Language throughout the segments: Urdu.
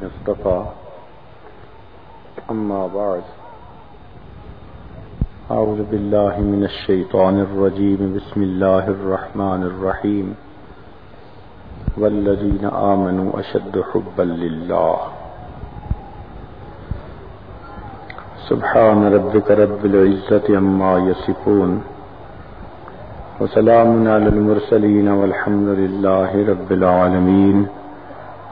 الذين اصطفى. أما بعد. أعوذ بالله من الشيطان الرجيم. بسم الله الرحمن الرحيم. والذين آمنوا أشد حبا لله. سبحان ربك رب العزة عما يصفون. وسلام على المرسلين والحمد لله رب العالمين.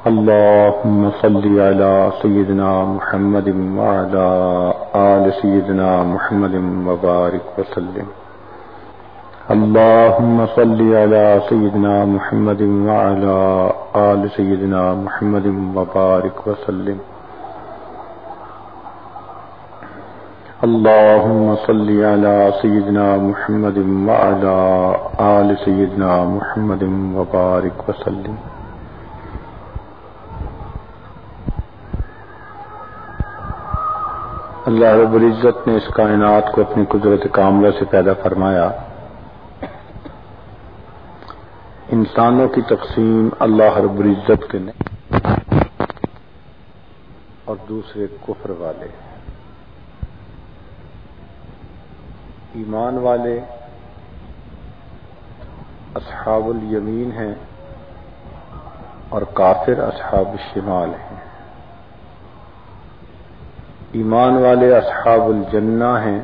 اللهم صل على سيدنا محمد وعلى آل سيدنا محمد وبارك وسلم. اللهم صل على سيدنا محمد وعلى آل سيدنا محمد وبارك وسلم. اللهم صل على سيدنا محمد وعلى آل سيدنا محمد وبارك وسلم. اللہ رب العزت نے اس کائنات کو اپنی قدرت کاملہ سے پیدا فرمایا۔ انسانوں کی تقسیم اللہ رب العزت کے نے اور دوسرے کفر والے۔ ایمان والے، اصحاب الیمین ہیں اور کافر اصحاب الشمال ہیں۔ ایمان والے اصحاب الجنہ ہیں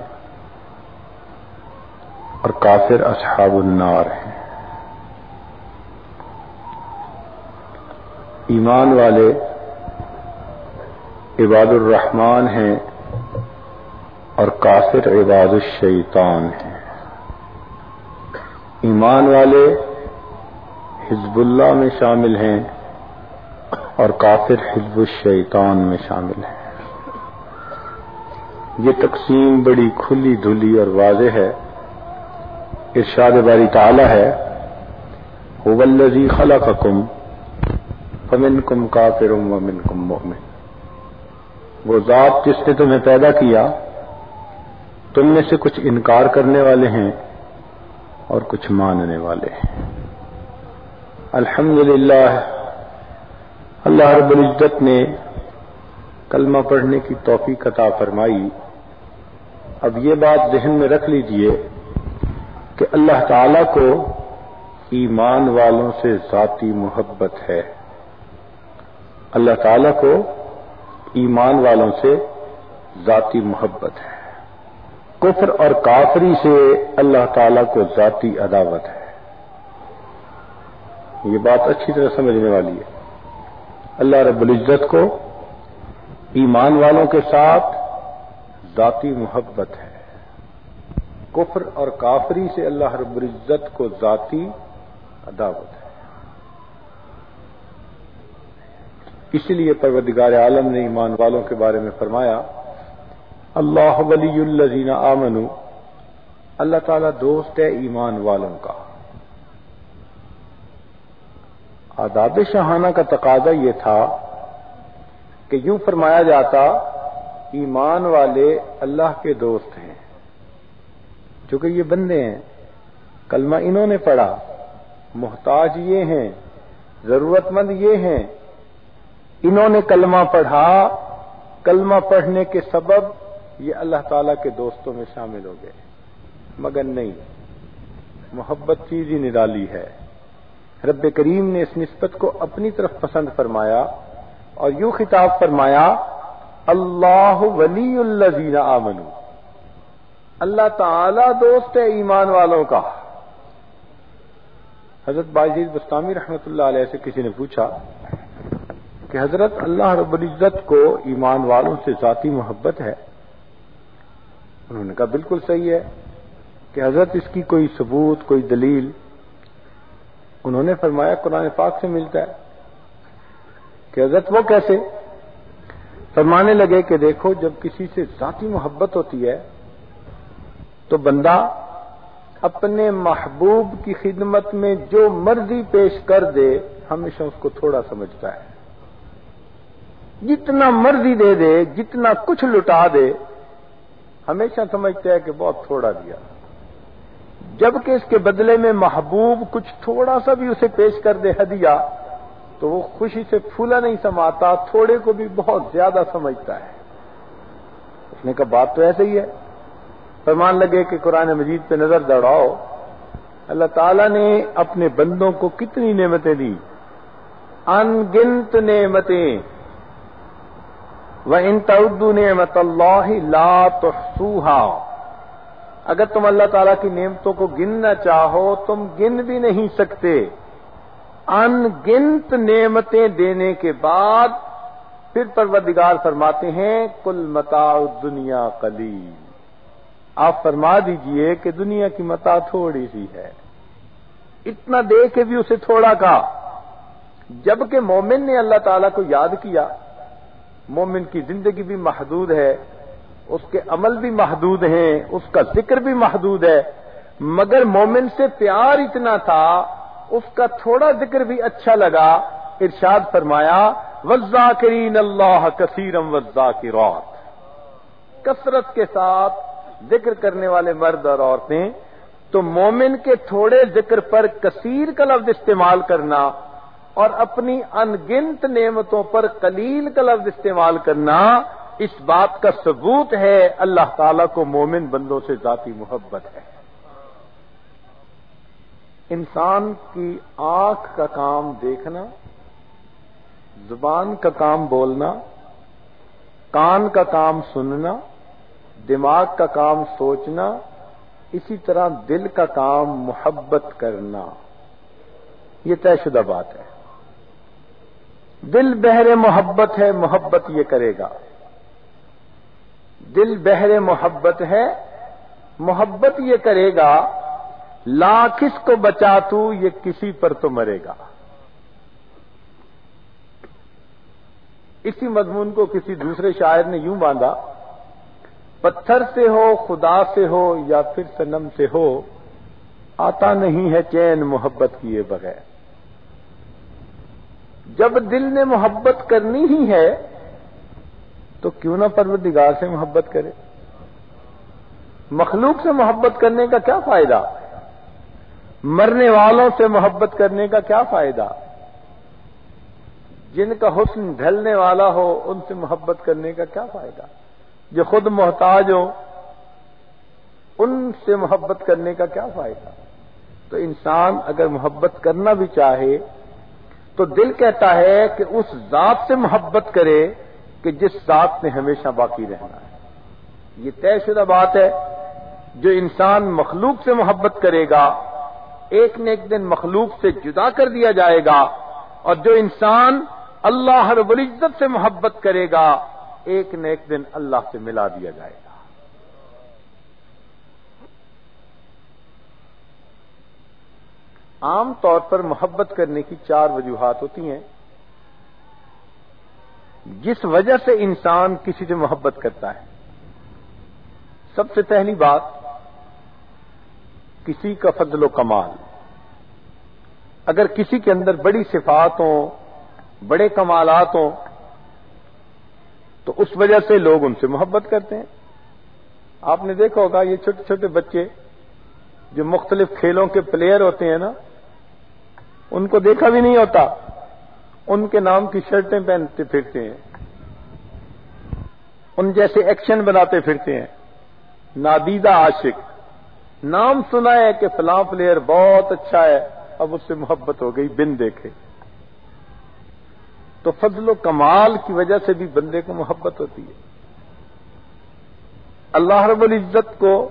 اور کافر اصحاب النار ہیں۔ ایمان والے عباد الرحمان ہیں اور کافر عباد الشیطان ہیں۔ ایمان والے حزب اللہ میں شامل ہیں اور کافر حزب الشیطان میں شامل ہیں۔ یہ تقسیم بڑی کھلی دھلی اور واضح ہے۔ ارشاد باری تعالی ہے خلقکم فمن کم کا کافر ومن کم مومن وہ ذات جس نے تمہیں پیدا کیا، تم میں سے کچھ انکار کرنے والے ہیں اور کچھ ماننے والے ہیں۔ الحمد للہ اللہ رب العزت نے کلمہ پڑھنے کی توفیق عطا فرمائی۔ اب یہ بات ذہن میں رکھ لیجیے کہ اللہ تعالی کو ایمان والوں سے ذاتی محبت ہے۔ اللہ تعالی کو ایمان والوں سے ذاتی محبت ہے۔ کفر اور کافری سے اللہ تعالی کو ذاتی عداوت ہے۔ یہ بات اچھی طرح سمجھنے والی ہے۔ اللہ رب العزت کو ایمان والوں کے ساتھ ذاتی محبت ہے۔ کفر اور کافری سے اللہ رب العزت کو ذاتی عداوت ہے۔ اسی لیے پروردگار عالم نے ایمان والوں کے بارے میں فرمایا، اللہ ولی الزین آمن اللہ تعالی دوست ہے ایمان والوں کا۔ آداب شہانہ کا تقاضا یہ تھا کہ یوں فرمایا جاتا ایمان والے اللہ کے دوست ہیں۔ چونکہ یہ بندے ہیں، کلمہ انہوں نے پڑھا، محتاج یہ ہیں ضرورت مند یہ ہیں۔ انہوں نے کلمہ پڑھا، کلمہ پڑھنے کے سبب یہ اللہ تعالی کے دوستوں میں شامل ہو گئے۔ مگر نہیں، محبت چیز ہی نرالی ہے۔ رب کریم نے اس نسبت کو اپنی طرف پسند فرمایا اور یوں خطاب فرمایا اللہ ولی اللہ زینا اللہ تعالی دوست ہے ایمان والوں کا۔ حضرت باجید بستامی رحمت اللہ علیہ سے کسی نے پوچھا کہ حضرت اللہ رب العزت کو ایمان والوں سے ذاتی محبت ہے؟ انہوں نے کہا بالکل صحیح ہے کہ حضرت اس کی کوئی ثبوت، کوئی دلیل انہوں نے فرمایا قرآن پاک سے ملتا ہے کہ حضرت وہ کیسے؟ فرمانے لگے کہ دیکھو، جب کسی سے ذاتی محبت ہوتی ہے، تو بندہ اپنے محبوب کی خدمت میں جو مرضی پیش کر دے، ہمیشہ اس کو تھوڑا سمجھتا ہے۔ جتنا مرضی دے دے، جتنا کچھ لٹا دے، ہمیشہ سمجھتے ہیں کہ بہت تھوڑا دیا۔ جبکہ اس کے بدلے میں محبوب کچھ تھوڑا سا بھی اسے پیش کر دے، ہدیہ تو وہ خوشی سے پھولا نہیں سماتا، تھوڑے کو بھی بہت زیادہ سمجھتا ہے۔ اس نے کہا، بات تو ایسے ہی ہے۔ فرمان لگے کہ قرآن مجید پہ نظر دوڑاؤ۔ اللہ تعالیٰ نے اپنے بندوں کو کتنی نعمتیں دی۔ ان گنت نعمتیں۔ وہ ان تردو نعمت اللہ لا تحصوها۔ اگر تم اللہ تعالیٰ کی نعمتوں کو گننا چاہو، تم گن بھی نہیں سکتے۔ ان گنت نعمتیں دینے کے بعد پھر پروردگار فرماتے ہیں کل متا دنیا قلیل آپ فرما دیجیے کہ دنیا کی متا تھوڑی سی ہے۔ اتنا دے کے بھی اسے تھوڑا کا جبکہ مومن نے اللہ تعالیٰ کو یاد کیا، مومن کی زندگی بھی محدود ہے، اس کے عمل بھی محدود ہیں، اس کا ذکر بھی محدود ہے، مگر مومن سے پیار اتنا تھا اس کا تھوڑا ذکر بھی اچھا لگا، ارشاد فرمایا وزا کرین اللہ کثیرم وزا کی رات کثرت کے ساتھ ذکر کرنے والے مرد اور عورتیں، تو مومن کے تھوڑے ذکر پر کثیر کا لفظ استعمال کرنا اور اپنی انگنت نعمتوں پر قلیل کا لفظ استعمال کرنا، اس بات کا ثبوت ہے، اللہ تعالی کو مومن بندوں سے ذاتی محبت ہے۔ انسان کی آنکھ کا کام دیکھنا، زبان کا کام بولنا، کان کا کام سننا، دماغ کا کام سوچنا، اسی طرح دل کا کام محبت کرنا، یہ طے شدہ بات ہے۔ دل بہر محبت ہے، محبت یہ کرے گا۔ دل بہر محبت ہے، محبت یہ کرے گا لا کس کو بچا تو یہ کسی پر تو مرے گا۔ اسی مضمون کو کسی دوسرے شاعر نے یوں باندھا، پتھر سے ہو، خدا سے ہو یا پھر سنم سے ہو، آتا نہیں ہے چین محبت کیے بغیر۔ جب دل نے محبت کرنی ہی ہے، تو کیوں نہ پروردگار سے محبت کرے۔ مخلوق سے محبت کرنے کا کیا فائدہ؟ مرنے والوں سے محبت کرنے کا کیا فائدہ؟ جن کا حسن ڈھلنے والا ہو، ان سے محبت کرنے کا کیا فائدہ؟ جو خود محتاج ہو ان سے محبت کرنے کا کیا فائدہ؟ تو انسان اگر محبت کرنا بھی چاہے، تو دل کہتا ہے کہ اس ذات سے محبت کرے کہ جس ذات نے ہمیشہ باقی رہنا ہے۔ یہ طے شدہ بات ہے، جو انسان مخلوق سے محبت کرے گا ایک نہ ایک دن مخلوق سے جدا کر دیا جائے گا اور جو انسان اللہ رب العزت سے محبت کرے گا، ایک نہ ایک دن اللہ سے ملا دیا جائے گا۔ عام طور پر محبت کرنے کی چار وجوہات ہوتی ہیں۔ جس وجہ سے انسان کسی سے محبت کرتا ہے۔ سب سے پہلی بات کسی کا فضل و کمال۔ اگر کسی کے اندر بڑی صفات ہوں، بڑے کمالات ہوں، تو اس وجہ سے لوگ ان سے محبت کرتے ہیں۔ آپ نے دیکھا ہوگا، یہ چھوٹے چھوٹے بچے جو مختلف کھیلوں کے پلیئر ہوتے ہیں نا، ان کو دیکھا بھی نہیں ہوتا۔ ان کے نام کی شرٹیں پہنتے پھرتے ہیں۔ ان جیسے ایکشن بناتے پھرتے ہیں۔ نادیدہ عاشق۔ نام سنا ہے کہ فلاں پلیئر بہت اچھا ہے، اب اس سے محبت ہو گئی، بن دیکھے۔ تو فضل و کمال کی وجہ سے بھی بندے کو محبت ہوتی ہے۔ اللہ رب العزت کو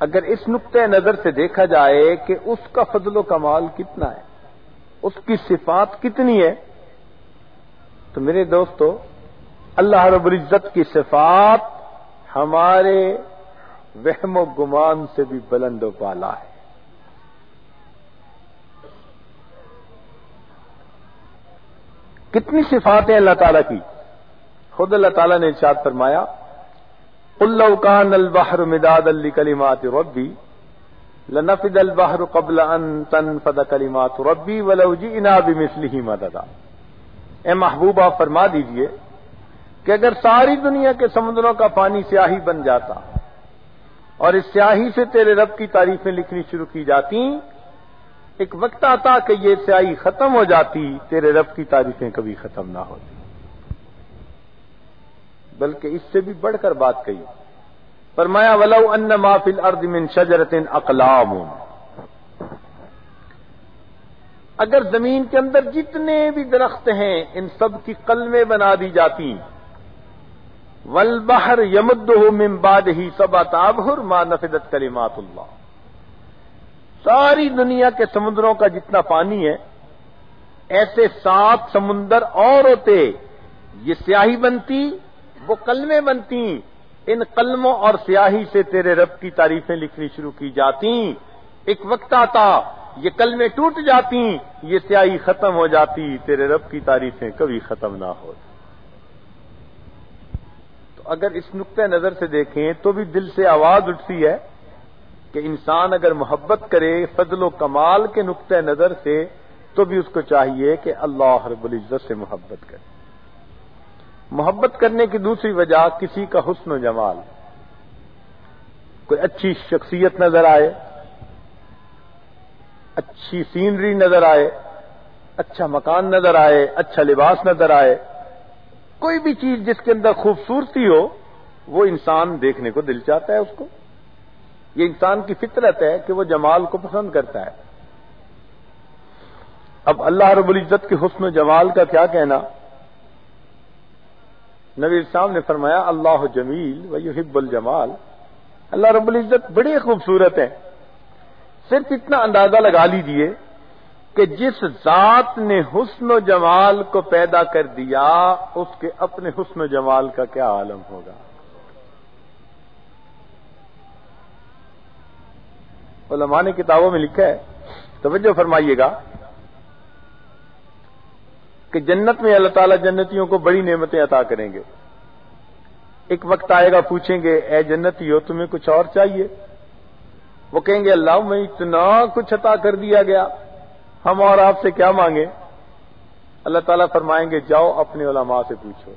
اگر اس نقطۂ نظر سے دیکھا جائے کہ اس کا فضل و کمال کتنا ہے، اس کی صفات کتنی ہے، تو میرے دوستو، اللہ رب العزت کی صفات ہمارے وہم و گمان سے بھی بلند و بالا ہے۔ کتنی صفات ہیں اللہ تعالیٰ کی؟ خود اللہ تعالیٰ نے ارشاد فرمایا اللہ کان البحر مداد علی کلیمات ربی لنفد البحر قبل ان تنفد کلیمات ربی ولو جئنا بمثله مددا۔ اے محبوب آپ فرما دیجیے کہ اگر ساری دنیا کے سمندروں کا پانی سیاہی بن جاتا اور اس سیاہی سے تیرے رب کی تعریفیں لکھنی شروع کی جاتی۔ ایک وقت آتا کہ یہ سیاہی ختم ہو جاتی، تیرے رب کی تعریفیں کبھی ختم نہ ہوتی۔ بلکہ اس سے بھی بڑھ کر بات کہی۔ فرمایا، ولو ان مافل ارد من شجرت اقلام. اگر زمین کے اندر جتنے بھی درخت ہیں، ان سب کی قلمیں بنا دی جاتی۔ ول بہر یمد بعد ہی سبا تابر ماں نفدت کلمات اللہ ساری دنیا کے سمندروں کا جتنا پانی ہے، ایسے سات سمندر اور ہوتے، یہ سیاہی بنتی، وہ کلمیں بنتی، ان قلموں اور سیاہی سے تیرے رب کی تعریفیں لکھنی شروع کی جاتی۔ ایک وقت آتا، یہ کلمیں ٹوٹ جاتی، یہ سیاہی ختم ہو جاتی، تیرے رب کی تعریفیں کبھی ختم نہ ہو تو اگر اس نقطۂ نظر سے دیکھیں تو بھی دل سے آواز اٹھتی ہے کہ انسان اگر محبت کرے فضل و کمال کے نقطۂ نظر سے تو بھی اس کو چاہیے کہ اللہ رب العزت سے محبت کرے۔ محبت کرنے کی دوسری وجہ کسی کا حسن و جمال۔ کوئی اچھی شخصیت نظر آئے، اچھی سینری نظر آئے اچھا مکان نظر آئے اچھا لباس نظر آئے کوئی بھی چیز جس کے اندر خوبصورتی ہو، وہ انسان دیکھنے کو دل چاہتا ہے اس کو۔ یہ انسان کی فطرت ہے کہ وہ جمال کو پسند کرتا ہے۔ اب اللہ رب العزت کے حسن و جمال کا کیا کہنا؟ نبی اسلام نے فرمایا، اللہ جمیل و یحب الجمال۔ اللہ رب العزت بڑی خوبصورت ہے صرف اتنا اندازہ لگا لیجیے کہ جس ذات نے حسن و جمال کو پیدا کر دیا، اس کے اپنے حسن و جمال کا کیا عالم ہوگا؟ علماء نے کتابوں میں لکھا ہے، توجہ فرمائیے گا کہ جنت میں اللہ تعالیٰ جنتیوں کو بڑی نعمتیں عطا کریں گے۔ ایک وقت آئے گا، پوچھیں گے، اے جنتی، ہو تمہیں کچھ اور چاہیے؟ وہ کہیں گے، اللہ میں اتنا کچھ عطا کر دیا گیا۔ ہم اور آپ سے کیا مانگے اللہ تعالیٰ فرمائیں گے، جاؤ اپنے علماء سے پوچھو۔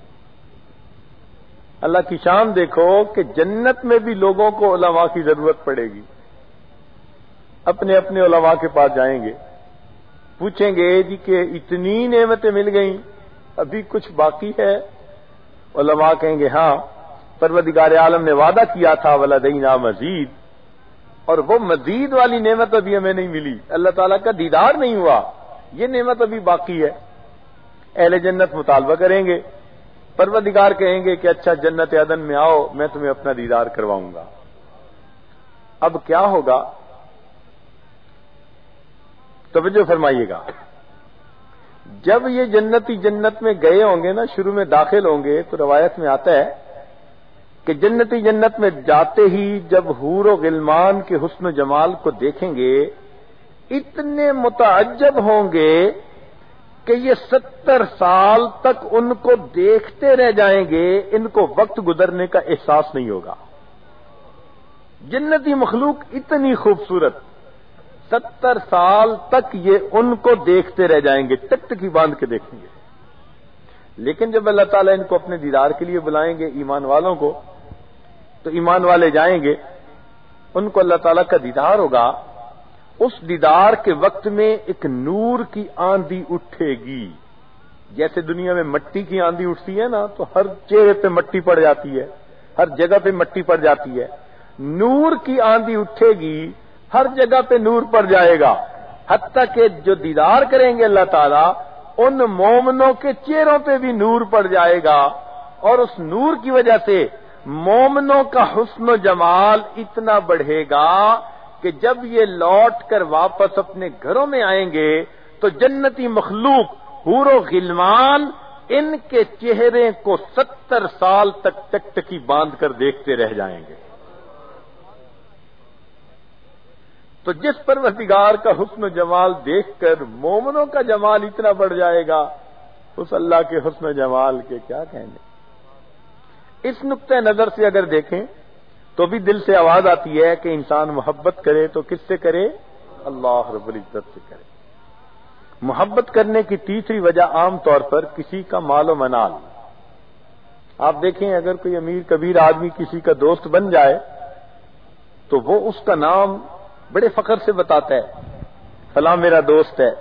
اللہ کی شان دیکھو کہ جنت میں بھی لوگوں کو علماء کی ضرورت پڑے گی۔ اپنے اپنے علماء کے پاس جائیں گے۔ پوچھیں گے جی کہ اتنی نعمتیں مل گئیں، ابھی کچھ باقی ہے؟ علماء کہیں گے ہاں پروردگار عالم نے وعدہ کیا تھا ولادینا مزید اور وہ مزید والی نعمت ابھی ہمیں نہیں ملی۔ اللہ تعالیٰ کا دیدار نہیں ہوا۔ یہ نعمت ابھی باقی ہے۔ اہل جنت مطالبہ کریں گے۔ پروردگار کہیں گے کہ اچھا جنت عدن میں آؤ، میں تمہیں اپنا دیدار کرواؤں گا۔ اب کیا ہوگا؟ توجہ فرمائیے گا۔ جب یہ جنتی جنت میں گئے ہوں گے نا، شروع میں داخل ہوں گے تو روایت میں آتا ہے کہ جنتی جنت میں جاتے ہی جب حور و غلمان کے حسن و جمال کو دیکھیں گے، اتنے متعجب ہوں گے کہ یہ ستر سال تک ان کو دیکھتے رہ جائیں گے، ان کو وقت گزرنے کا احساس نہیں ہوگا۔ جنتی مخلوق اتنی خوبصورت، ستر سال تک یہ ان کو دیکھتے رہ جائیں گے ٹک ٹکی باندھ کے دیکھیں گے۔ لیکن جب اللہ تعالیٰ ان کو اپنے دیدار کے لیے بلائیں گے، ایمان والوں کو تو ایمان والے جائیں گے، ان کو اللہ تعالیٰ کا دیدار ہوگا۔ اس دیدار کے وقت میں ایک نور کی آندھی اٹھے گی۔ جیسے دنیا میں مٹی کی آندھی اٹھتی ہے نا، تو ہر چہرے پہ مٹی پڑ جاتی ہے، ہر جگہ پہ مٹی پڑ جاتی ہے۔ نور کی آندھی اٹھے گی، ہر جگہ پہ نور پڑ جائے گا۔ حتیٰ کہ جو دیدار کریں گے اللہ تعالیٰ، ان مومنوں کے چہروں پہ بھی نور پڑ جائے گا۔ اور اس نور کی وجہ سے مومنوں کا حسن و جمال اتنا بڑھے گا کہ جب یہ لوٹ کر واپس اپنے گھروں میں آئیں گے تو جنتی مخلوق حور و غلمان ان کے چہرے کو ستر سال تک ٹکٹکی باندھ کر دیکھتے رہ جائیں گے۔ تو جس پروردگار کا حسن و جمال دیکھ کر مومنوں کا جمال اتنا بڑھ جائے گا، اس اللہ کے حسن و جمال کے کیا کہنے اس نقطۂ نظر سے اگر دیکھیں تو بھی دل سے آواز آتی ہے کہ انسان محبت کرے تو کس سے کرے؟ اللہ رب العزت سے کرے۔ محبت کرنے کی تیسری وجہ عام طور پر کسی کا مال و منال۔ آپ دیکھیں اگر کوئی امیر کبیر آدمی کسی کا دوست بن جائے تو وہ اس کا نام بڑے فخر سے بتاتا ہے۔ فلاں میرا دوست ہے،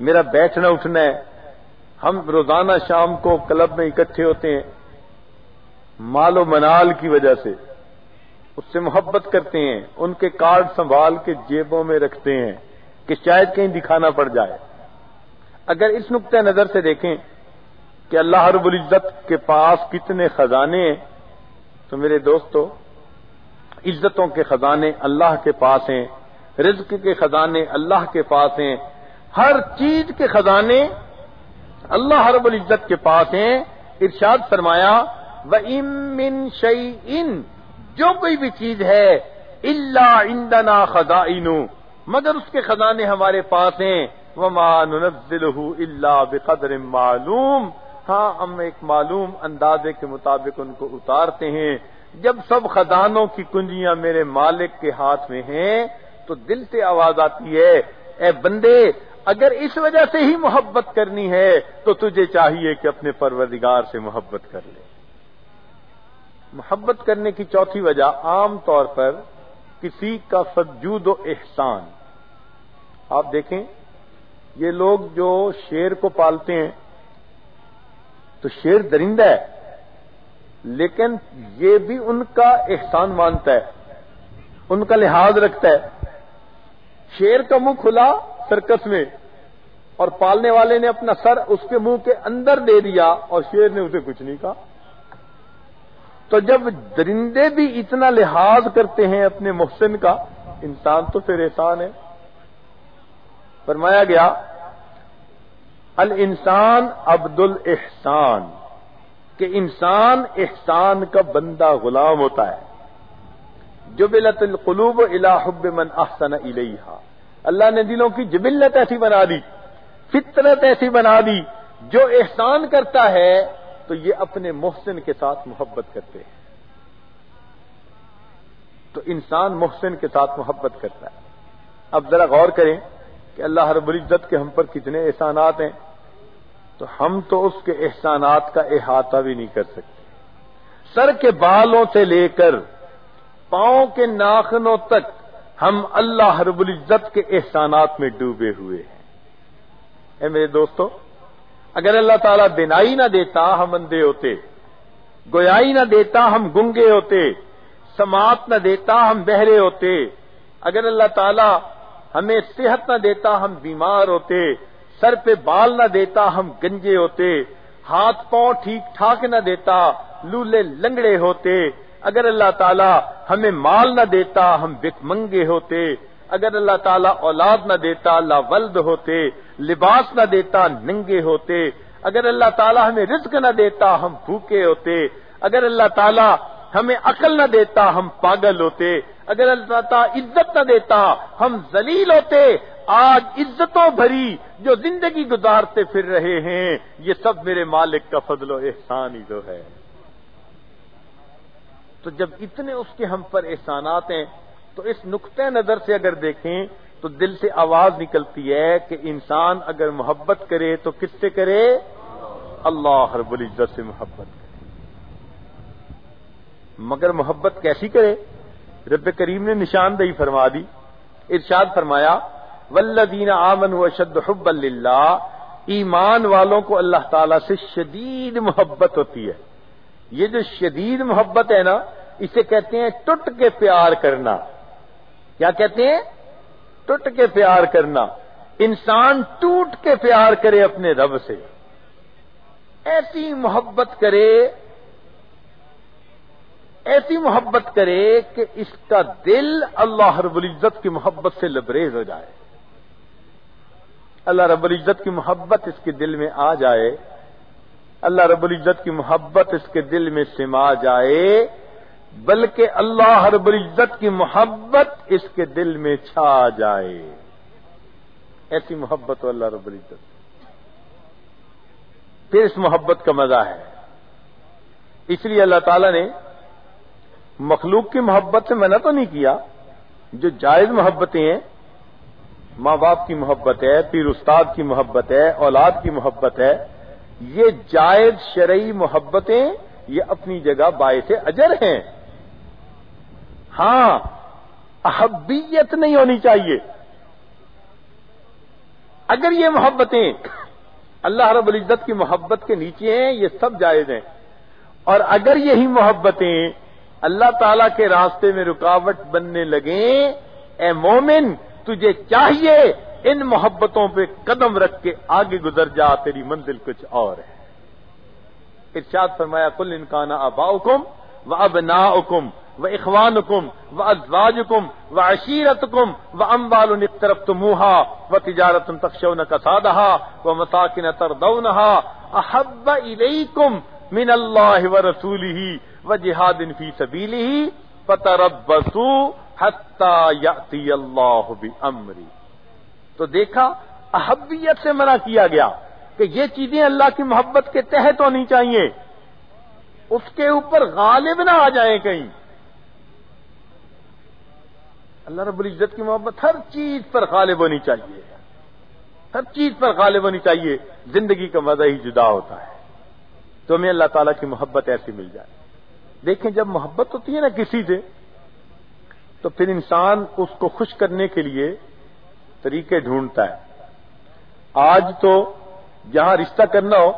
میرا بیٹھنا اٹھنا ہے۔ ہم روزانہ شام کو کلب میں اکٹھے ہوتے ہیں۔ مال و منال کی وجہ سے اس سے محبت کرتے ہیں، ان کے کارڈ سنبھال کے جیبوں میں رکھتے ہیں کہ شاید کہیں دکھانا پڑ جائے۔ اگر اس نقطۂ نظر سے دیکھیں کہ اللہ رب العزت کے پاس کتنے خزانے ہیں، تو میرے دوستو، عزتوں کے خزانے اللہ کے پاس ہیں، رزق کے خزانے اللہ کے پاس ہیں، ہر چیز کے خزانے اللہ رب العزت کے پاس ہیں۔ ارشاد فرمایا و امن شعی ان جو کوئی بھی چیز ہے اللہ اندنا خزاں مگر اس کے خزانے ہمارے پاس ہیں، وما ننزلہ اللہ بقدر معلوم۔ ہاں ہم ایک معلوم اندازے کے مطابق ان کو اتارتے ہیں۔ جب سب خزانوں کی کنجیاں میرے مالک کے ہاتھ میں ہیں، تو دل سے آواز آتی ہے، اے بندے، اگر اس وجہ سے ہی محبت کرنی ہے، تو تجھے چاہیے کہ اپنے پروردگار سے محبت کر لے۔ محبت کرنے کی چوتھی وجہ عام طور پر کسی کا فجود و احسان۔ آپ دیکھیں، یہ لوگ جو شیر کو پالتے ہیں، تو شیر درندہ ہے، لیکن یہ بھی ان کا احسان مانتا ہے، ان کا لحاظ رکھتا ہے۔ شیر کا منہ کھلا سرکس میں، اور پالنے والے نے اپنا سر اس کے منہ کے اندر دے دیا اور شیر نے اسے کچھ نہیں کہا۔ تو جب درندے بھی اتنا لحاظ کرتے ہیں اپنے محسن کا، انسان تو پھر احسان ہے۔ فرمایا گیا، الانسان عبد الاحسان، کہ انسان احسان کا بندہ غلام ہوتا ہے۔ جبلت القلوب الى حب من احسن الیہا۔ اللہ نے دلوں کی جبلت ایسی بنا دی، فطرت ایسی بنا دی، جو احسان کرتا ہے تو یہ اپنے محسن کے ساتھ محبت کرتے ہیں۔ تو انسان محسن کے ساتھ محبت کرتا ہے۔ اب ذرا غور کریں کہ اللہ رب العزت کے ہم پر کتنے احسانات ہیں۔ تو ہم تو اس کے احسانات کا احاطہ بھی نہیں کر سکتے۔ سر کے بالوں سے لے کر پاؤں کے ناخنوں تک ہم اللہ رب العزت کے احسانات میں ڈوبے ہوئے ہیں۔ اے میرے دوستو اگر اللہ تعالیٰ بینائی نہ دیتا ہم اندھے ہوتے، گویائی نہ دیتا ہم گنگے ہوتے، سماعت نہ دیتا ہم بہرے ہوتے، اگر اللہ تعالیٰ ہمیں صحت نہ دیتا ہم بیمار ہوتے، سر پہ بال نہ دیتا ہم گنجے ہوتے، ہاتھ پاؤں ٹھیک ٹھاک نہ دیتا لولے لنگڑے ہوتے، اگر اللہ تعالیٰ ہمیں مال نہ دیتا ہم بک منگے ہوتے، اگر اللہ تعالیٰ اولاد نہ دیتا لا ولد ہوتے لباس نہ دیتا، ننگے ہوتے۔ اگر اللہ تعالیٰ ہمیں رزق نہ دیتا، ہم بھوکے ہوتے۔ اگر اللہ تعالیٰ ہمیں عقل نہ دیتا، ہم پاگل ہوتے۔ اگر اللہ تعالیٰ عزت نہ دیتا، ہم ذلیل ہوتے۔ آج عزتوں بھری جو زندگی گزارتے پھر رہے ہیں، یہ سب میرے مالک کا فضل و احسان ہی تو ہے۔ تو جب اتنے اس کے ہم پر احسانات ہیں، تو اس نقطۂ نظر سے اگر دیکھیں تو دل سے آواز نکلتی ہے کہ انسان اگر محبت کرے تو کس سے کرے؟ اللہ رب العزت سے محبت کرے۔ مگر محبت کیسی کرے؟ رب کریم نے نشاندہی فرما دی۔ ارشاد فرمایا ولدین آمن و شد حب اللہ ایمان والوں کو اللہ تعالی سے شدید محبت ہوتی ہے۔ یہ جو شدید محبت ہے نا، اسے کہتے ہیں ٹوٹ کے پیار کرنا۔ کیا کہتے ہیں؟ ٹوٹ کے پیار کرنا، انسان ٹوٹ کے پیار کرے اپنے رب سے۔ ایسی محبت کرے، ایسی محبت کرے کہ اس کا دل اللہ رب العزت کی محبت سے لبریز ہو جائے۔ اللہ رب العزت کی محبت اس کے دل میں آ جائے۔ اللہ رب العزت کی محبت اس کے دل میں سما جائے۔ بلکہ اللہ رب العزت کی محبت اس کے دل میں چھا جائے۔ ایسی محبت اللہ رب العزت۔ پھر اس محبت کا مزہ ہے۔ اس لیے اللہ تعالی نے مخلوق کی محبت سے منع تو نہیں کیا، جو جائز محبتیں ہیں، ماں باپ کی محبت ہے، پیر استاد کی محبت ہے، اولاد کی محبت ہے، یہ جائز شرعی محبتیں، یہ اپنی جگہ باعث اجر ہیں۔ ہاں احبیت نہیں ہونی چاہیے۔ اگر یہ محبتیں اللہ رب العزت کی محبت کے نیچے ہیں، یہ سب جائز ہیں۔ اور اگر یہی محبتیں اللہ تعالی کے راستے میں رکاوٹ بننے لگیں، اے مومن، تجھے چاہیے ان محبتوں پہ قدم رکھ کے آگے گزر جا، تیری منزل کچھ اور ہے۔ ارشاد فرمایا کل انکان ابا حکم و اب نا حکم و اخوان حکم و ازواج حکم و عشیرت حکم و امبال طرف تمہا و تجارت تخشون کا سادہ و مساکن تردونہا احب الیکم من اللہ و رسولی و جہاد فی سبیلی فتربسو حتی یأتی اللہ بامری تو دیکھا، احبیت سے منع کیا گیا کہ یہ چیزیں اللہ کی محبت کے تحت ہونی چاہیے۔ اس کے اوپر غالب نہ آ جائیں کہیں۔ اللہ رب العزت کی محبت ہر چیز پر غالب ہونی چاہیے۔ ہر چیز پر غالب ہونی چاہیے۔ زندگی کا مزہ ہی جدا ہوتا ہے۔ تو ہمیں اللہ تعالیٰ کی محبت ایسی مل جائے۔ دیکھیں جب محبت ہوتی ہے نا کسی سے، تو پھر انسان اس کو خوش کرنے کے لیے طریقے ڈھونڈتا ہے۔ آج تو جہاں رشتہ کرنا ہو،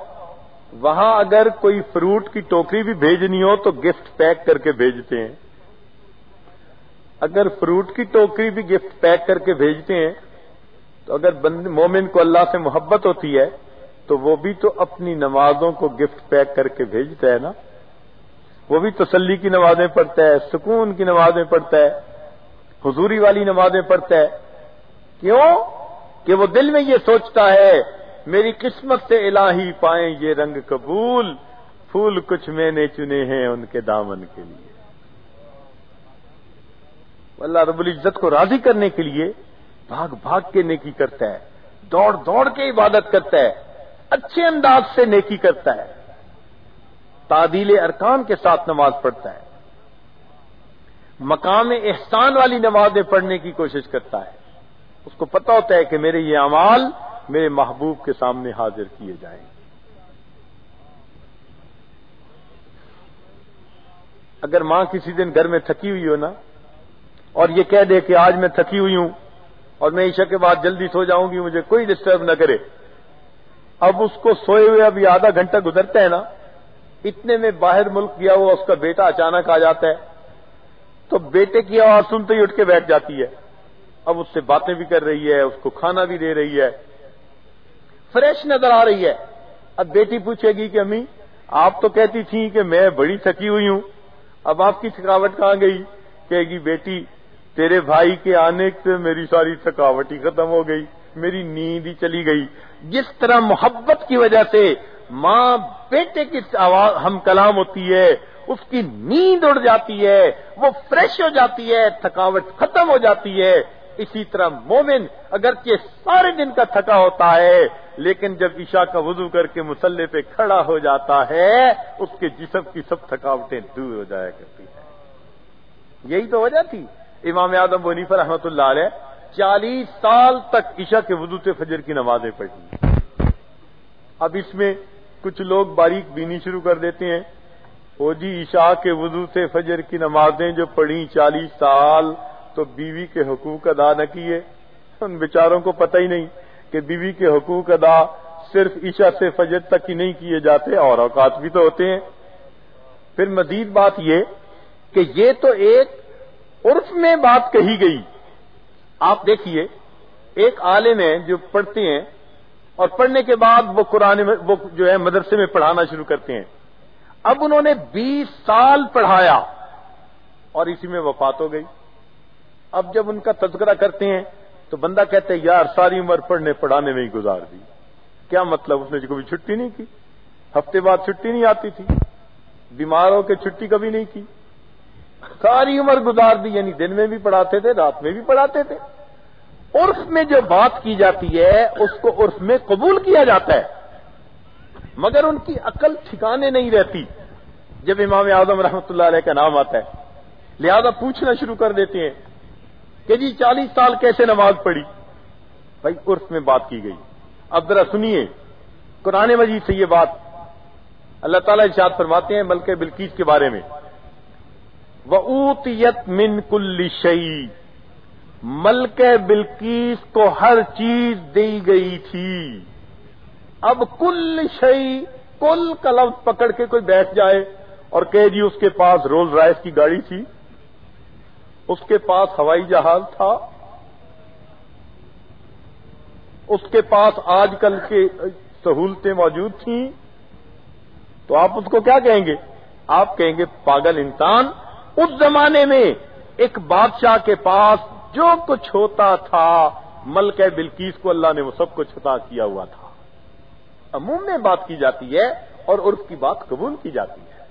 وہاں اگر کوئی فروٹ کی ٹوکری بھی بھیجنی ہو تو گفٹ پیک کر کے بھیجتے ہیں۔ اگر فروٹ کی ٹوکری بھی گفٹ پیک کر کے بھیجتے ہیں، تو اگر بند، مومن کو اللہ سے محبت ہوتی ہے، تو وہ بھی تو اپنی نمازوں کو گفٹ پیک کر کے بھیجتا ہے نا۔ وہ بھی تسلی کی نمازیں پڑھتا ہے، سکون کی نمازیں پڑھتا ہے، حضوری والی نمازیں پڑھتا ہے۔ کیوں؟ کہ وہ دل میں یہ سوچتا ہے، میری قسمت سے الہی پائیں یہ رنگ قبول، پھول کچھ میں نے چنے ہیں ان کے دامن کے لیے۔ اللہ رب العزت کو راضی کرنے کے لیے بھاگ بھاگ کے نیکی کرتا ہے، دوڑ دوڑ کے عبادت کرتا ہے، اچھے انداز سے نیکی کرتا ہے، تعدیل ارکان کے ساتھ نماز پڑھتا ہے، مقام احسان والی نمازیں پڑھنے کی کوشش کرتا ہے۔ اس کو پتا ہوتا ہے کہ میرے یہ امال میرے محبوب کے سامنے حاضر کیے جائیں۔ اگر ماں کسی دن گھر میں تھکی ہوئی ہو نا اور یہ کہہ دے کہ آج میں تھکی ہوئی ہوں اور میں عشاء کے بعد جلدی سو جاؤں گی، مجھے کوئی ڈسٹرب نہ کرے۔ اب اس کو سوئے ہوئے ابھی آدھا گھنٹہ گزرتا ہے نا، اتنے میں باہر ملک گیا ہوا، اس کا بیٹا اچانک آ جاتا ہے۔ تو بیٹے کی آواز سنتے ہی اٹھ کے بیٹھ جاتی ہے۔ اب اس سے باتیں بھی کر رہی ہے، اس کو کھانا بھی دے رہی ہے۔ فریش نظر آ رہی ہے۔ اب بیٹی پوچھے گی کہ امی، آپ تو کہتی تھی کہ میں بڑی تھکی ہوئی ہوں۔ اب آپ کی تھکاوٹ کہاں گئی؟ کہے گی بیٹی تیرے بھائی کے آنے سے میری ساری تھکاوٹ ہی ختم ہو گئی، میری نیند ہی چلی گئی۔ جس طرح محبت کی وجہ سے ماں بیٹے کی آواز، ہم کلام ہوتی ہے، اس کی نیند اڑ جاتی ہے، وہ فریش ہو جاتی ہے، تھکاوٹ ختم ہو جاتی ہے۔ اسی طرح مومن اگرچہ سارے دن کا تھکا ہوتا ہے، لیکن جب عشاء کا وضو کر کے مسلح پہ کھڑا ہو جاتا ہے، اس کے جسم کی سب تھکاوٹیں دور ہو جایا کرتی ہیں۔ یہی تو وجہ تھی۔ امام اعظم ونیفر رحمۃ اللہ علیہ چالیس سال تک عشاء کے وضو سے فجر کی نمازیں پڑھی اب اس میں کچھ لوگ باریک بینی شروع کر دیتے ہیں۔ او جی عشاء کے وضو سے فجر کی نمازیں جو پڑھی چالیس سال تو بیوی کے حقوق ادا نہ کیے۔ ان بیچاروں کو پتہ ہی نہیں کہ بیوی کے حقوق ادا صرف عشاء سے فجر تک ہی نہیں کیے جاتے، اور اوقات بھی تو ہوتے ہیں۔ پھر مزید بات یہ کہ یہ تو ایک عرف میں بات کہی گئی۔ آپ دیکھیے، ایک عالم ہے جو پڑھتے ہیں اور پڑھنے کے بعد وہ قرآن وہ جو ہے مدرسے میں پڑھانا شروع کرتے ہیں۔ اب انہوں نے بیس سال پڑھایا اور اسی میں وفات ہو گئی۔ اب جب ان کا تذکرہ کرتے ہیں تو بندہ کہتے ہیں یار ساری عمر پڑھنے، پڑھانے میں ہی گزار دی۔ کیا مطلب؟ اس نے کبھی چھٹی نہیں کی۔ ہفتے بعد چھٹی نہیں آتی تھی۔ بیمار ہو کے چھٹی کبھی نہیں کی۔ ساری عمر گزار دی یعنی دن میں بھی پڑھاتے تھے، رات میں بھی پڑھاتے تھے۔ عرف میں جو بات کی جاتی ہے، اس کو عرف میں قبول کیا جاتا ہے۔ مگر ان کی عقل ٹھکانے نہیں رہتی۔ جب امام اعظم رحمۃ اللہ علیہ کا نام آتا ہے، لہذا پوچھنا شروع کر دیتے ہیں کہ جی چالیس سال کیسے نماز پڑھی؟ بھائی، عرف میں بات کی گئی۔ اب ذرا سنیے، قرآن مجید سے یہ بات۔ اللہ تعالیٰ ارشاد فرماتے ہیں بلکہ بلکیز کے بارے میں۔ اوتیت من کل شعی ملک بلکیس کو ہر چیز دی گئی تھی۔ اب کل شئی کل کا لفظ پکڑ کے کوئی بیٹھ جائے اور کہہ جی اس کے پاس رولز رائس کی گاڑی تھی۔ اس کے پاس ہوائی جہاز تھا۔ اس کے پاس آج کل کے سہولتیں موجود تھیں۔ تو آپ اس کو کیا کہیں گے؟ آپ کہیں گے، پاگل انسان اس زمانے میں ایک بادشاہ کے پاس جو کچھ ہوتا تھا، ملک بلکیس کو اللہ نے وہ سب کچھ عطا کیا ہوا تھا۔ عموم میں بات کی جاتی ہے اور عرف کی بات قبول کی جاتی ہے۔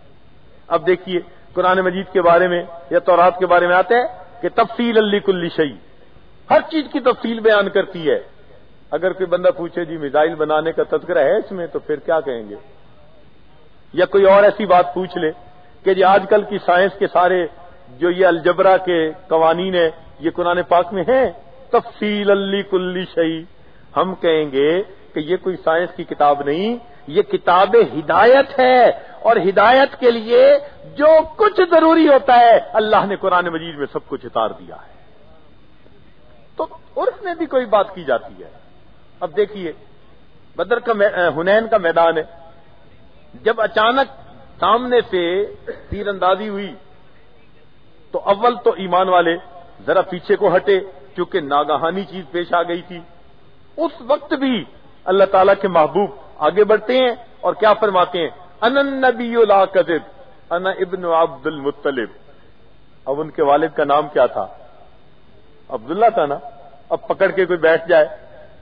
اب دیکھیے، قرآن مجید کے بارے میں یا تورات کے بارے میں آتے ہیں کہ تفصیل علی کلی شعی ہر چیز کی تفصیل بیان کرتی ہے۔ اگر کوئی بندہ پوچھے جی میزائل بنانے کا تذکرہ ہے اس میں، تو پھر کیا کہیں گے؟ یا کوئی اور ایسی بات پوچھ لے۔ کہ جی آج کل کی سائنس کے سارے جو یہ الجبرا کے قوانین ہیں، یہ قرآن پاک میں ہیں۔ تفصیل علی کلی شعی ہم کہیں گے کہ یہ کوئی سائنس کی کتاب نہیں، یہ کتاب ہدایت ہے۔ اور ہدایت کے لیے جو کچھ ضروری ہوتا ہے، اللہ نے قرآن مجید میں سب کچھ اتار دیا ہے۔ تو عرف میں بھی کوئی بات کی جاتی ہے۔ اب دیکھیے، بدر کا ہنین کا میدان ہے۔ جب اچانک سامنے سے تیر اندازی ہوئی۔ تو اول تو ایمان والے ذرا پیچھے کو ہٹے چونکہ ناگہانی چیز پیش آ گئی تھی۔ اس وقت بھی اللہ تعالیٰ کے محبوب آگے بڑھتے ہیں اور کیا فرماتے ہیں؟ ان نبی لا کذب، انا ابن عبد المطلب۔ اب ان کے والد کا نام کیا تھا؟ عبداللہ تھا نا؟ اب پکڑ کے کوئی بیٹھ جائے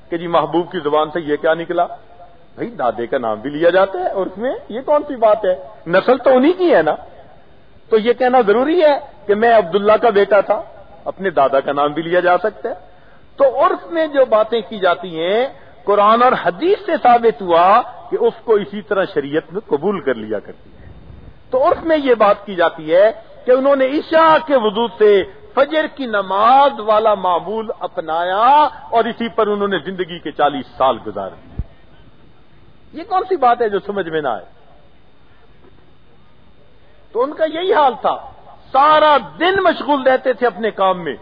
کہ جی محبوب کی زبان سے یہ کیا نکلا؟ بھائی، دادے کا نام بھی لیا جاتا ہے، اور اس میں یہ کون سی بات ہے؟ نسل تو انہی کی ہے نا؟ تو یہ کہنا ضروری ہے کہ میں عبداللہ کا بیٹا تھا، اپنے دادا کا نام بھی لیا جا سکتا ہے۔ تو عرف میں جو باتیں کی جاتی ہیں، قرآن اور حدیث سے ثابت ہوا کہ اس کو اسی طرح شریعت میں قبول کر لیا کرتی ہے۔ تو عرف میں یہ بات کی جاتی ہے کہ انہوں نے عشاء کے وجود سے فجر کی نماز والا معمول اپنایا اور اسی پر انہوں نے زندگی کے چالیس سال گزار دیے یہ کون سی بات ہے جو سمجھ میں نہ آئے؟ تو ان کا یہی حال تھا۔ سارا دن مشغول رہتے تھے اپنے کام میں۔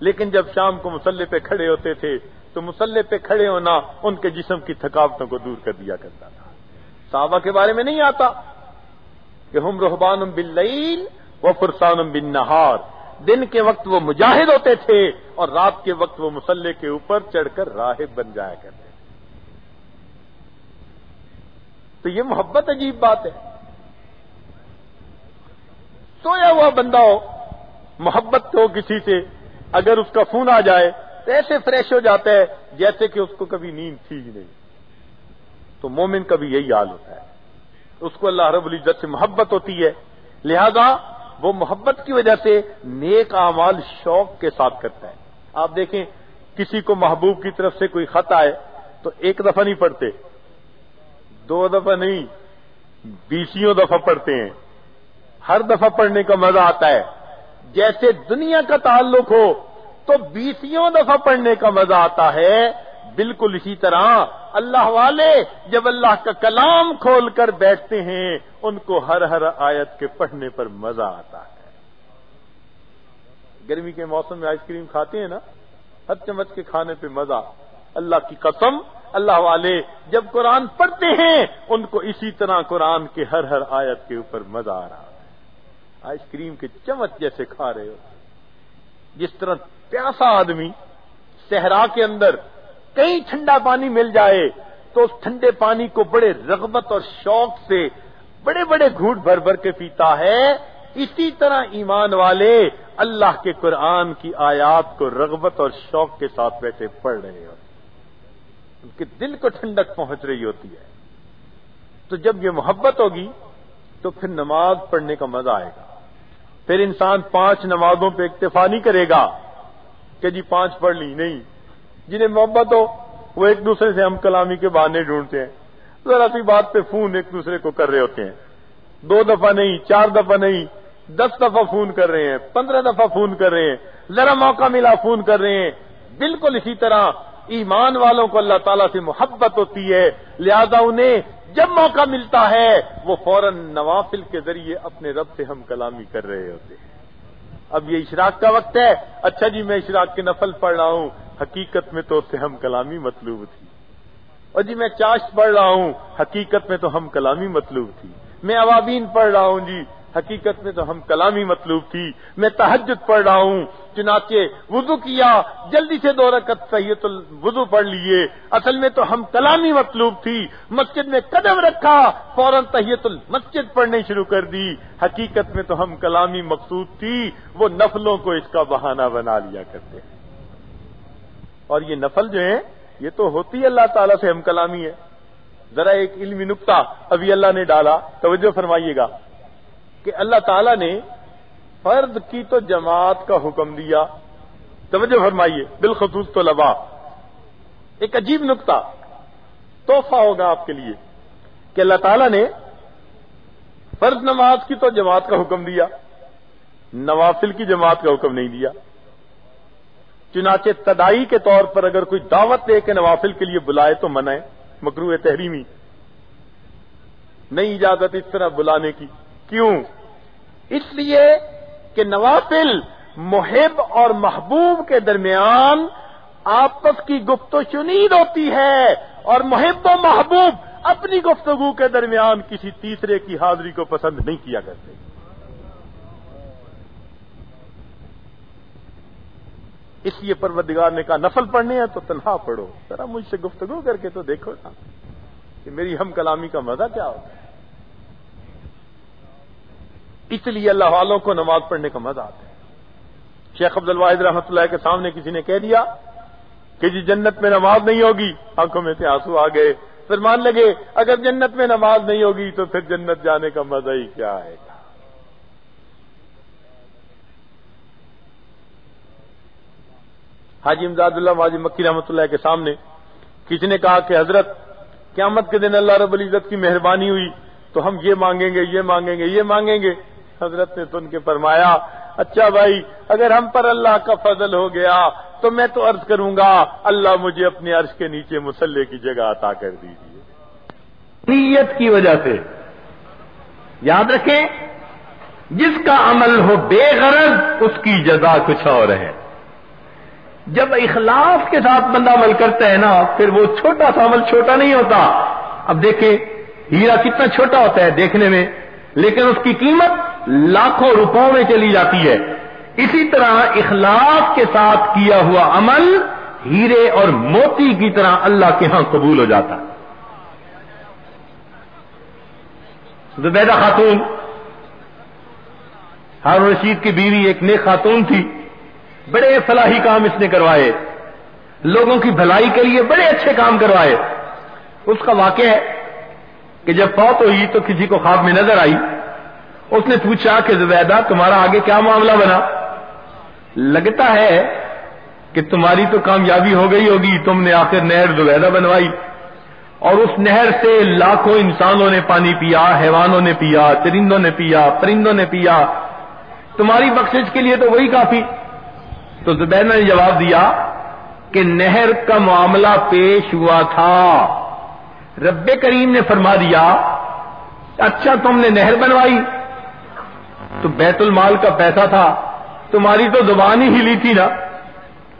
لیکن جب شام کو مسلح پہ کھڑے ہوتے تھے، تو مسلح پہ کھڑے ہونا ان کے جسم کی تھکاوٹوں کو دور کر دیا کرتا تھا۔ صحابہ کے بارے میں نہیں آتا۔ کہ ہم روحبان بن و فرسان بن نہار دن کے وقت وہ مجاہد ہوتے تھے اور رات کے وقت وہ مسلح کے اوپر چڑھ کر راہب بن جایا کرتے تھے تو یہ محبت عجیب بات ہے۔ سویا ہوا بندہ ہو، محبت ہو کسی سے، اگر اس کا فون آ جائے تو ایسے فریش ہو جاتا ہے جیسے کہ اس کو کبھی نیند تھی ہی نہیں۔ تو مومن کا بھی یہی حال ہوتا ہے۔ اس کو اللہ رب العزت سے محبت ہوتی ہے۔ لہذا وہ محبت کی وجہ سے نیک اعمال شوق کے ساتھ کرتا ہے۔ آپ دیکھیں، کسی کو محبوب کی طرف سے کوئی خط آئے تو ایک دفعہ نہیں پڑھتے۔ دو دفعہ نہیں بیسوں دفعہ پڑھتے ہیں۔ ہر دفعہ پڑھنے کا مزہ آتا ہے۔ جیسے دنیا کا تعلق ہو، تو بیسوں دفعہ پڑھنے کا مزہ آتا ہے۔ بالکل اسی طرح اللہ والے جب اللہ کا کلام کھول کر بیٹھتے ہیں، ان کو ہر ہر آیت کے پڑھنے پر مزہ آتا ہے۔ گرمی کے موسم میں آئس کریم کھاتے ہیں نا، ہر چمچ کے کھانے پہ مزہ۔ اللہ کی قسم اللہ والے جب قرآن پڑھتے ہیں، ان کو اسی طرح قرآن کے ہر ہر آیت کے اوپر مزہ آ رہا ہے۔ آئس کریم کے چمچ جیسے کھا رہے ہو۔ جس طرح پیاسا آدمی صحرا کے اندر کئی ٹھنڈا پانی مل جائے، تو اس ٹھنڈے پانی کو بڑے رغبت اور شوق سے بڑے بڑے گھوٹ بھر بھر کے پیتا ہے۔ اسی طرح ایمان والے اللہ کے قرآن کی آیات کو رغبت اور شوق کے ساتھ بیٹھے پڑھ رہے ہوتے ان کے دل کو ٹھنڈک پہنچ رہی ہوتی ہے۔ تو جب یہ محبت ہوگی، تو پھر نماز پڑھنے کا مزہ آئے گا۔ پھر انسان پانچ نمازوں پہ اکتفا نہیں کرے گا کہ جی پانچ پڑھ لی، نہیں۔ جنہیں محبت ہو، وہ ایک دوسرے سے ہم کلامی کے بہانے ڈھونڈتے ہیں۔ ذرا سی بات پہ فون ایک دوسرے کو کر رہے ہوتے ہیں۔ دو دفعہ نہیں، چار دفعہ نہیں، دس دفعہ فون کر رہے ہیں، پندرہ دفعہ فون کر رہے ہیں۔ ذرا موقع ملا، فون کر رہے ہیں۔ بالکل اسی طرح ایمان والوں کو اللہ تعالیٰ سے محبت ہوتی ہے۔ لہذا انہیں جب موقع ملتا ہے، وہ فوراً نوافل کے ذریعے اپنے رب سے ہم کلامی کر رہے ہوتے ہیں۔ اب یہ اشراق کا وقت ہے۔ اچھا جی میں اشراق کے نفل پڑھ رہا ہوں۔ حقیقت میں تو اس سے ہم کلامی مطلوب تھی۔ اور جی میں چاشت پڑھ رہا ہوں۔ حقیقت میں تو ہم کلامی مطلوب تھی۔ میں عوابین پڑھ رہا ہوں جی۔ حقیقت میں تو ہم کلامی مطلوب تھی۔ میں تحجد پڑھ رہا ہوں۔ چنانچہ وضو کیا۔ جلدی سے دو رکت تحیت الوضو پڑھ لیے۔ اصل میں تو ہم کلامی مطلوب تھی۔ مسجد میں قدم رکھا۔ فوراً تحیت المسجد پڑھنے شروع کر دی۔ حقیقت میں تو ہم کلامی مقصود تھی۔ وہ نفلوں کو اس کا بہانہ بنا لیا کرتے ہیں۔ اور یہ نفل جو ہیں، یہ تو ہوتی اللہ تعالیٰ سے ہم کلامی ہے ذرا ایک علمی نقطہ ابھی اللہ نے ڈالا۔ توجہ فرمائیے گا۔ کہ اللہ تعالیٰ نے فرد کی تو جماعت کا حکم دیا۔ توجہ فرمائیے، بالخصوص تو لبا۔ ایک عجیب نقطہ توحفہ ہوگا آپ کے لیے کہ اللہ تعالیٰ نے فرض نماز کی تو جماعت کا حکم دیا، نوافل کی جماعت کا حکم نہیں دیا۔ چنانچہ تدائی کے طور پر اگر کوئی دعوت دے کے نوافل کے لیے بلائے تو منائے مکرو تحریمی۔ نہیں اجازت اس طرح بلانے کی۔ کیوں؟ اس لیے کہ نوافل محب اور محبوب کے درمیان آپس کی گفت و شنید ہوتی ہے اور محب و محبوب اپنی گفتگو کے درمیان کسی تیسرے کی حاضری کو پسند نہیں کیا کرتے۔ اس لیے پروردگار نے کہا، نفل پڑھنے ہیں تو تنہا پڑھو، ذرا مجھ سے گفتگو کر کے تو دیکھو نا کہ میری ہم کلامی کا مزہ کیا ہوتا ہے۔ اس لیے اللہ والوں کو نماز پڑھنے کا مزہ آتا ہے۔ شیخ عبد الواحد رحمۃ اللہ کے سامنے کسی نے کہہ دیا کہ جی جنت میں نماز نہیں ہوگی، آنکھوں میں سے آنسو آ گئے۔ پھر مان لگے، اگر جنت میں نماز نہیں ہوگی تو پھر جنت جانے کا مزہ ہی کیا ہے؟ حاجی امداد اللہ، حاجی مکی رحمۃ اللہ کے سامنے کسی نے کہا کہ حضرت، قیامت کے دن اللہ رب العزت کی مہربانی ہوئی تو ہم یہ مانگیں گے، یہ مانگیں گے، یہ مانگیں گے۔ حضرت نے سن کے فرمایا اچھا بھائی، اگر ہم پر اللہ کا فضل ہو گیا، تو میں تو عرض کروں گا، اللہ مجھے اپنے عرش کے نیچے مسلح کی جگہ عطا کر دیجیے۔ نیت کی وجہ سے۔ یاد رکھیں، جس کا عمل ہو بے غرض، اس کی جزا کچھ اور ہے۔ جب اخلاص کے ساتھ بندہ عمل کرتا ہے نا، پھر وہ چھوٹا سا عمل چھوٹا نہیں ہوتا۔ اب دیکھیں، ہیرا کتنا چھوٹا ہوتا ہے دیکھنے میں، لیکن اس کی قیمت لاکھوں روپوں میں چلی جاتی ہے۔ اسی طرح اخلاق کے ساتھ کیا ہوا عمل ہیرے اور موتی کی طرح اللہ کے ہاں قبول ہو جاتا۔ زبیدہ خاتون۔ ہارون رشید کی بیوی ایک نیک خاتون تھی۔ بڑے فلاحی کام اس نے کروائے۔ لوگوں کی بھلائی کے لیے بڑے اچھے کام کروائے۔ اس کا واقعہ ہے کہ جب فوت ہوئی تو کسی کو خواب میں نظر آئی۔ اس نے پوچھا کہ زبیدہ، تمہارا آگے کیا معاملہ بنا؟ لگتا ہے کہ تمہاری تو کامیابی ہو گئی ہوگی، تم نے آخر نہر زبیدہ بنوائی۔ اور اس نہر سے لاکھوں انسانوں نے پانی پیا، حیوانوں نے پیا چرندوں نے پیا، پرندوں نے پیا۔ تمہاری بخشش کے لیے تو وہی کافی۔ تو زبیدہ نے جواب دیا کہ نہر کا معاملہ پیش ہوا تھا۔ رب کریم نے فرما دیا اچھا تم نے نہر بنوائی۔ تو بیت المال کا پیسہ تھا، تمہاری تو زبان ہی ہلی تھی نا۔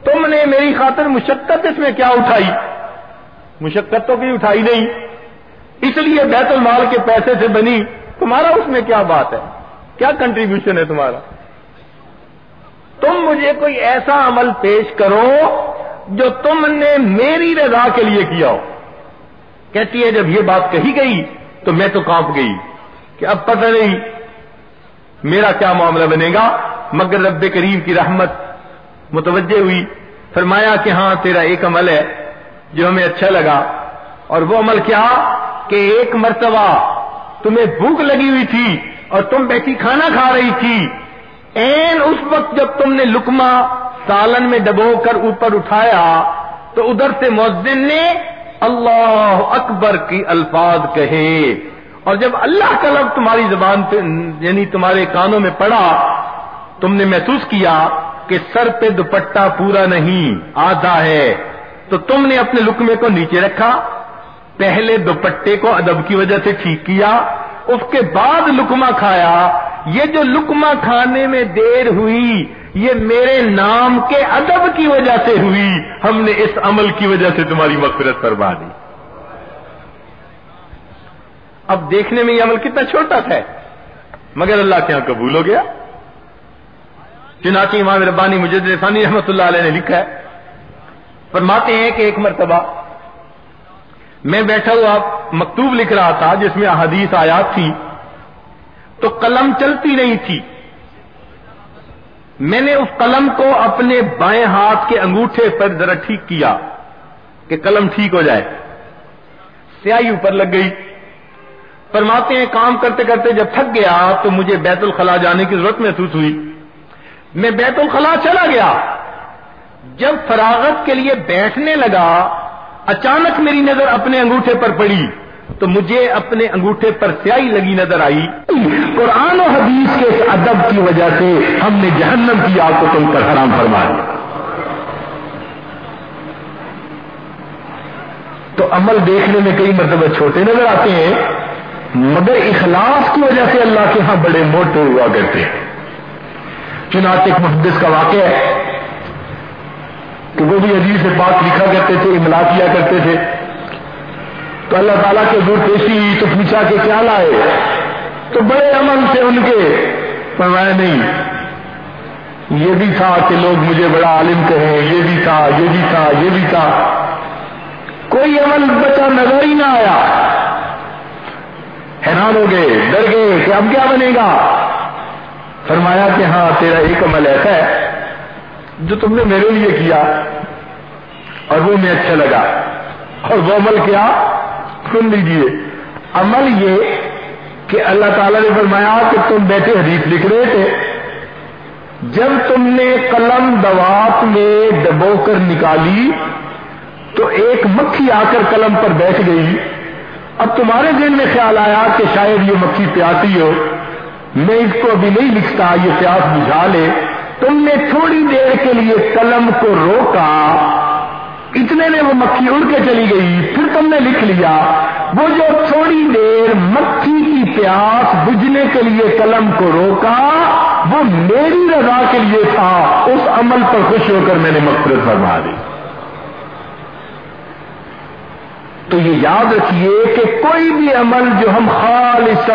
تم نے میری خاطر مشقت اس میں کیا اٹھائی؟ مشقت تو کوئی اٹھائی نہیں۔ اس لیے بیت المال کے پیسے سے بنی، تمہارا اس میں کیا بات ہے؟ کیا کنٹریبیوشن ہے تمہارا؟ تم مجھے کوئی ایسا عمل پیش کرو جو تم نے میری رضا کے لیے کیا ہو۔ کہتی ہے، جب یہ بات کہی گئی تو میں تو کانپ گئی کہ اب پتہ نہیں میرا کیا معاملہ بنے گا؟ مگر رب کریم کی رحمت متوجہ ہوئی، فرمایا کہ ہاں تیرا ایک عمل ہے جو ہمیں اچھا لگا۔ اور وہ عمل کیا؟ کہ ایک مرتبہ تمہیں بھوک لگی ہوئی تھی اور تم بیٹھی کھانا کھا رہی تھی۔ این اس وقت جب تم نے لکما سالن میں ڈبو کر اوپر اٹھایا، تو ادھر سے مؤذن نے اللہ اکبر کی الفاظ کہے۔ اور جب اللہ کا لفظ تمہاری زبان پہ یعنی تمہارے کانوں میں پڑا، تم نے محسوس کیا کہ سر پہ دوپٹہ پورا نہیں، آدھا ہے، تو تم نے اپنے لکمے کو نیچے رکھا، پہلے دوپٹے کو ادب کی وجہ سے ٹھیک کیا، اس کے بعد لکما کھایا۔ یہ جو لکما کھانے میں دیر ہوئی، یہ میرے نام کے ادب کی وجہ سے ہوئی، ہم نے اس عمل کی وجہ سے تمہاری مغفرت کروا دی۔ اب دیکھنے میں یہ عمل کتنا چھوٹا تھا۔ مگر اللہ کے یہاں قبول ہو گیا۔ چنانچہ امام ربانی مجد ثانی رحمت اللہ علیہ نے لکھا ہے۔ فرماتے ہیں کہ ایک مرتبہ میں بیٹھا ہوا مکتوب لکھ رہا تھا جس میں احادیث آیات تھی۔ تو قلم چلتی نہیں تھی۔ میں نے اس قلم کو اپنے بائیں ہاتھ کے انگوٹھے پر ذرا ٹھیک کیا کہ قلم ٹھیک ہو جائے۔ سیاہی اوپر لگ گئی۔ فرماتے ہیں کام کرتے کرتے جب تھک گیا تو مجھے بیت الخلا جانے کی ضرورت محسوس ہوئی۔ میں بیت الخلا چلا گیا۔ جب فراغت کے لیے بیٹھنے لگا، اچانک میری نظر اپنے انگوٹھے پر پڑی تو مجھے اپنے انگوٹھے پر سیاہی لگی نظر آئی۔ قرآن و حدیث کے اس ادب کی وجہ سے ہم نے جہنم کی آگ کو تم پر حرام فرما دیا تو عمل دیکھنے میں کئی مرتبہ چھوٹے نظر آتے ہیں۔ مگر اخلاص کی وجہ سے اللہ کے ہاں بڑے موٹے ہوا کرتے ہیں۔ چنانچہ ایک محدث کا واقعہ ہے کہ وہ بھی عزیز سے بات لکھا کرتے تھے، املا کیا کرتے تھے۔ تو اللہ تعالیٰ کے دور پیشی تو پوچھا کہ کیا لائے؟ تو بڑے امن تھے ان کے۔ فرمایا نہیں، یہ بھی تھا کہ لوگ مجھے بڑا عالم کہیں، یہ بھی تھا، یہ بھی تھا، یہ بھی تھا۔ کوئی عمل بچہ نظر ہی نہ آیا۔ حیران ہو گئے، ڈر گئے کہ اب کیا بنے گا؟ فرمایا کہ ہاں تیرا ایک عمل ایسا ہے جو تم نے میرے لیے کیا اور وہ میں اچھا لگا۔ اور وہ عمل کیا؟ سن لیجیے عمل یہ کہ اللہ تعالی نے فرمایا کہ تم بیٹھے حدیث لکھ رہے تھے۔ جب تم نے قلم دوات میں ڈبو کر نکالی تو ایک مکھی آ کر قلم پر بیٹھ گئی۔ اب تمہارے ذہن میں خیال آیا کہ شاید یہ مکھی پیاسی ہو۔ میں اس کو ابھی نہیں لکھتا، یہ پیاس بجھا لے۔ تم نے تھوڑی دیر کے لیے قلم کو روکا۔ اتنے میں وہ مکھی اڑ کے چلی گئی، پھر تم نے لکھ لیا۔ وہ جو تھوڑی دیر مکھی کی پیاس بجھنے کے لیے قلم کو روکا، وہ میری رضا کے لیے تھا۔ اس عمل پر خوش ہو کر میں نے مقصد فرما دی۔ تو یہ یاد رکھیے کہ کوئی بھی عمل جو ہم خالص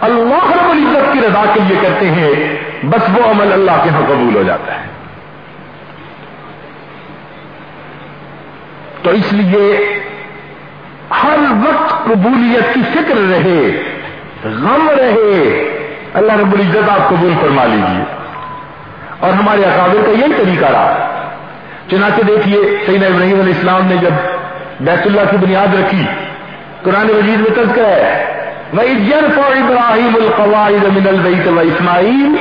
اللہ رب العزت کی رضا کے لیے کرتے ہیں، بس وہ عمل اللہ کے ہاں قبول ہو جاتا ہے۔ تو اس لیے ہر وقت قبولیت کی فکر رہے، غم رہے، اللہ رب العزت آپ قبول فرما لیجیے اور ہمارے اکابر کا یہی طریقہ رہا۔ چنانچہ دیکھیے، سیدنا ابراہیم علیہ السلام نے جب بیت اللہ کی بنیاد رکھی۔ قرآن مجید میں تذکرہ ہے؟ ابراہیم القواعد من البیت و اسماعیل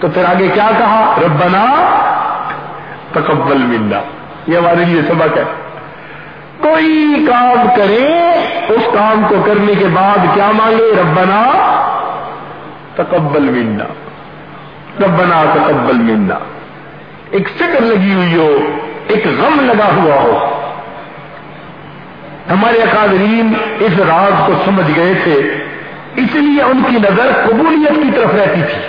تو پھر آگے کیا کہا؟ ربنا تقبل منا یہ ہمارے لیے سبق ہے۔ کوئی کام کرے، اس کام کو کرنے کے بعد کیا مانگے؟ ربنا تقبل منا ربنا تقبل منا ایک فکر لگی ہوئی ہو، ایک غم لگا ہوا ہو ہمارے اکادرین اس راز کو سمجھ گئے تھے، اس لیے ان کی نظر قبولیت کی طرف رہتی تھی۔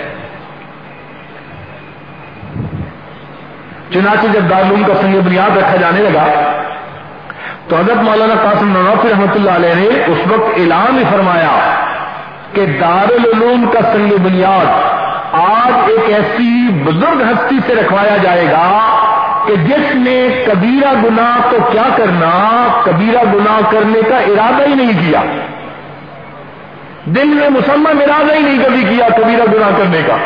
چنانچہ جب دارالعلوم کا سنگ بنیاد رکھا جانے لگا، تو حضرت مولانا قاسم نوافی رحمۃ اللہ علیہ نے اس وقت اعلان فرمایا کہ دارالعلوم کا سنگ بنیاد آج ایک ایسی بزرگ ہستی سے رکھوایا جائے گا کہ جس نے کبیرہ گنا تو کیا کرنا، کبیرہ گنا کرنے کا ارادہ ہی نہیں کیا۔ دل میں مسمم ارادہ ہی نہیں کبھی کیا کبیرہ گنا کرنے کا۔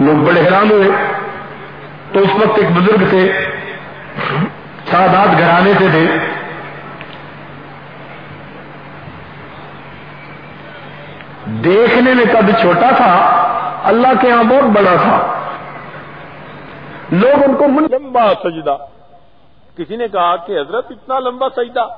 لوگ بڑے حیران ہوئے۔ تو اس وقت ایک بزرگ تھے، سادات گھرانے سے تھے۔ دیکھنے میں کب چھوٹا تھا، اللہ کے یہاں بہت بڑا تھا۔ لوگ ان کو من لمبا سجدہ۔ کسی نے کہا کہ حضرت اتنا لمبا سجدہ۔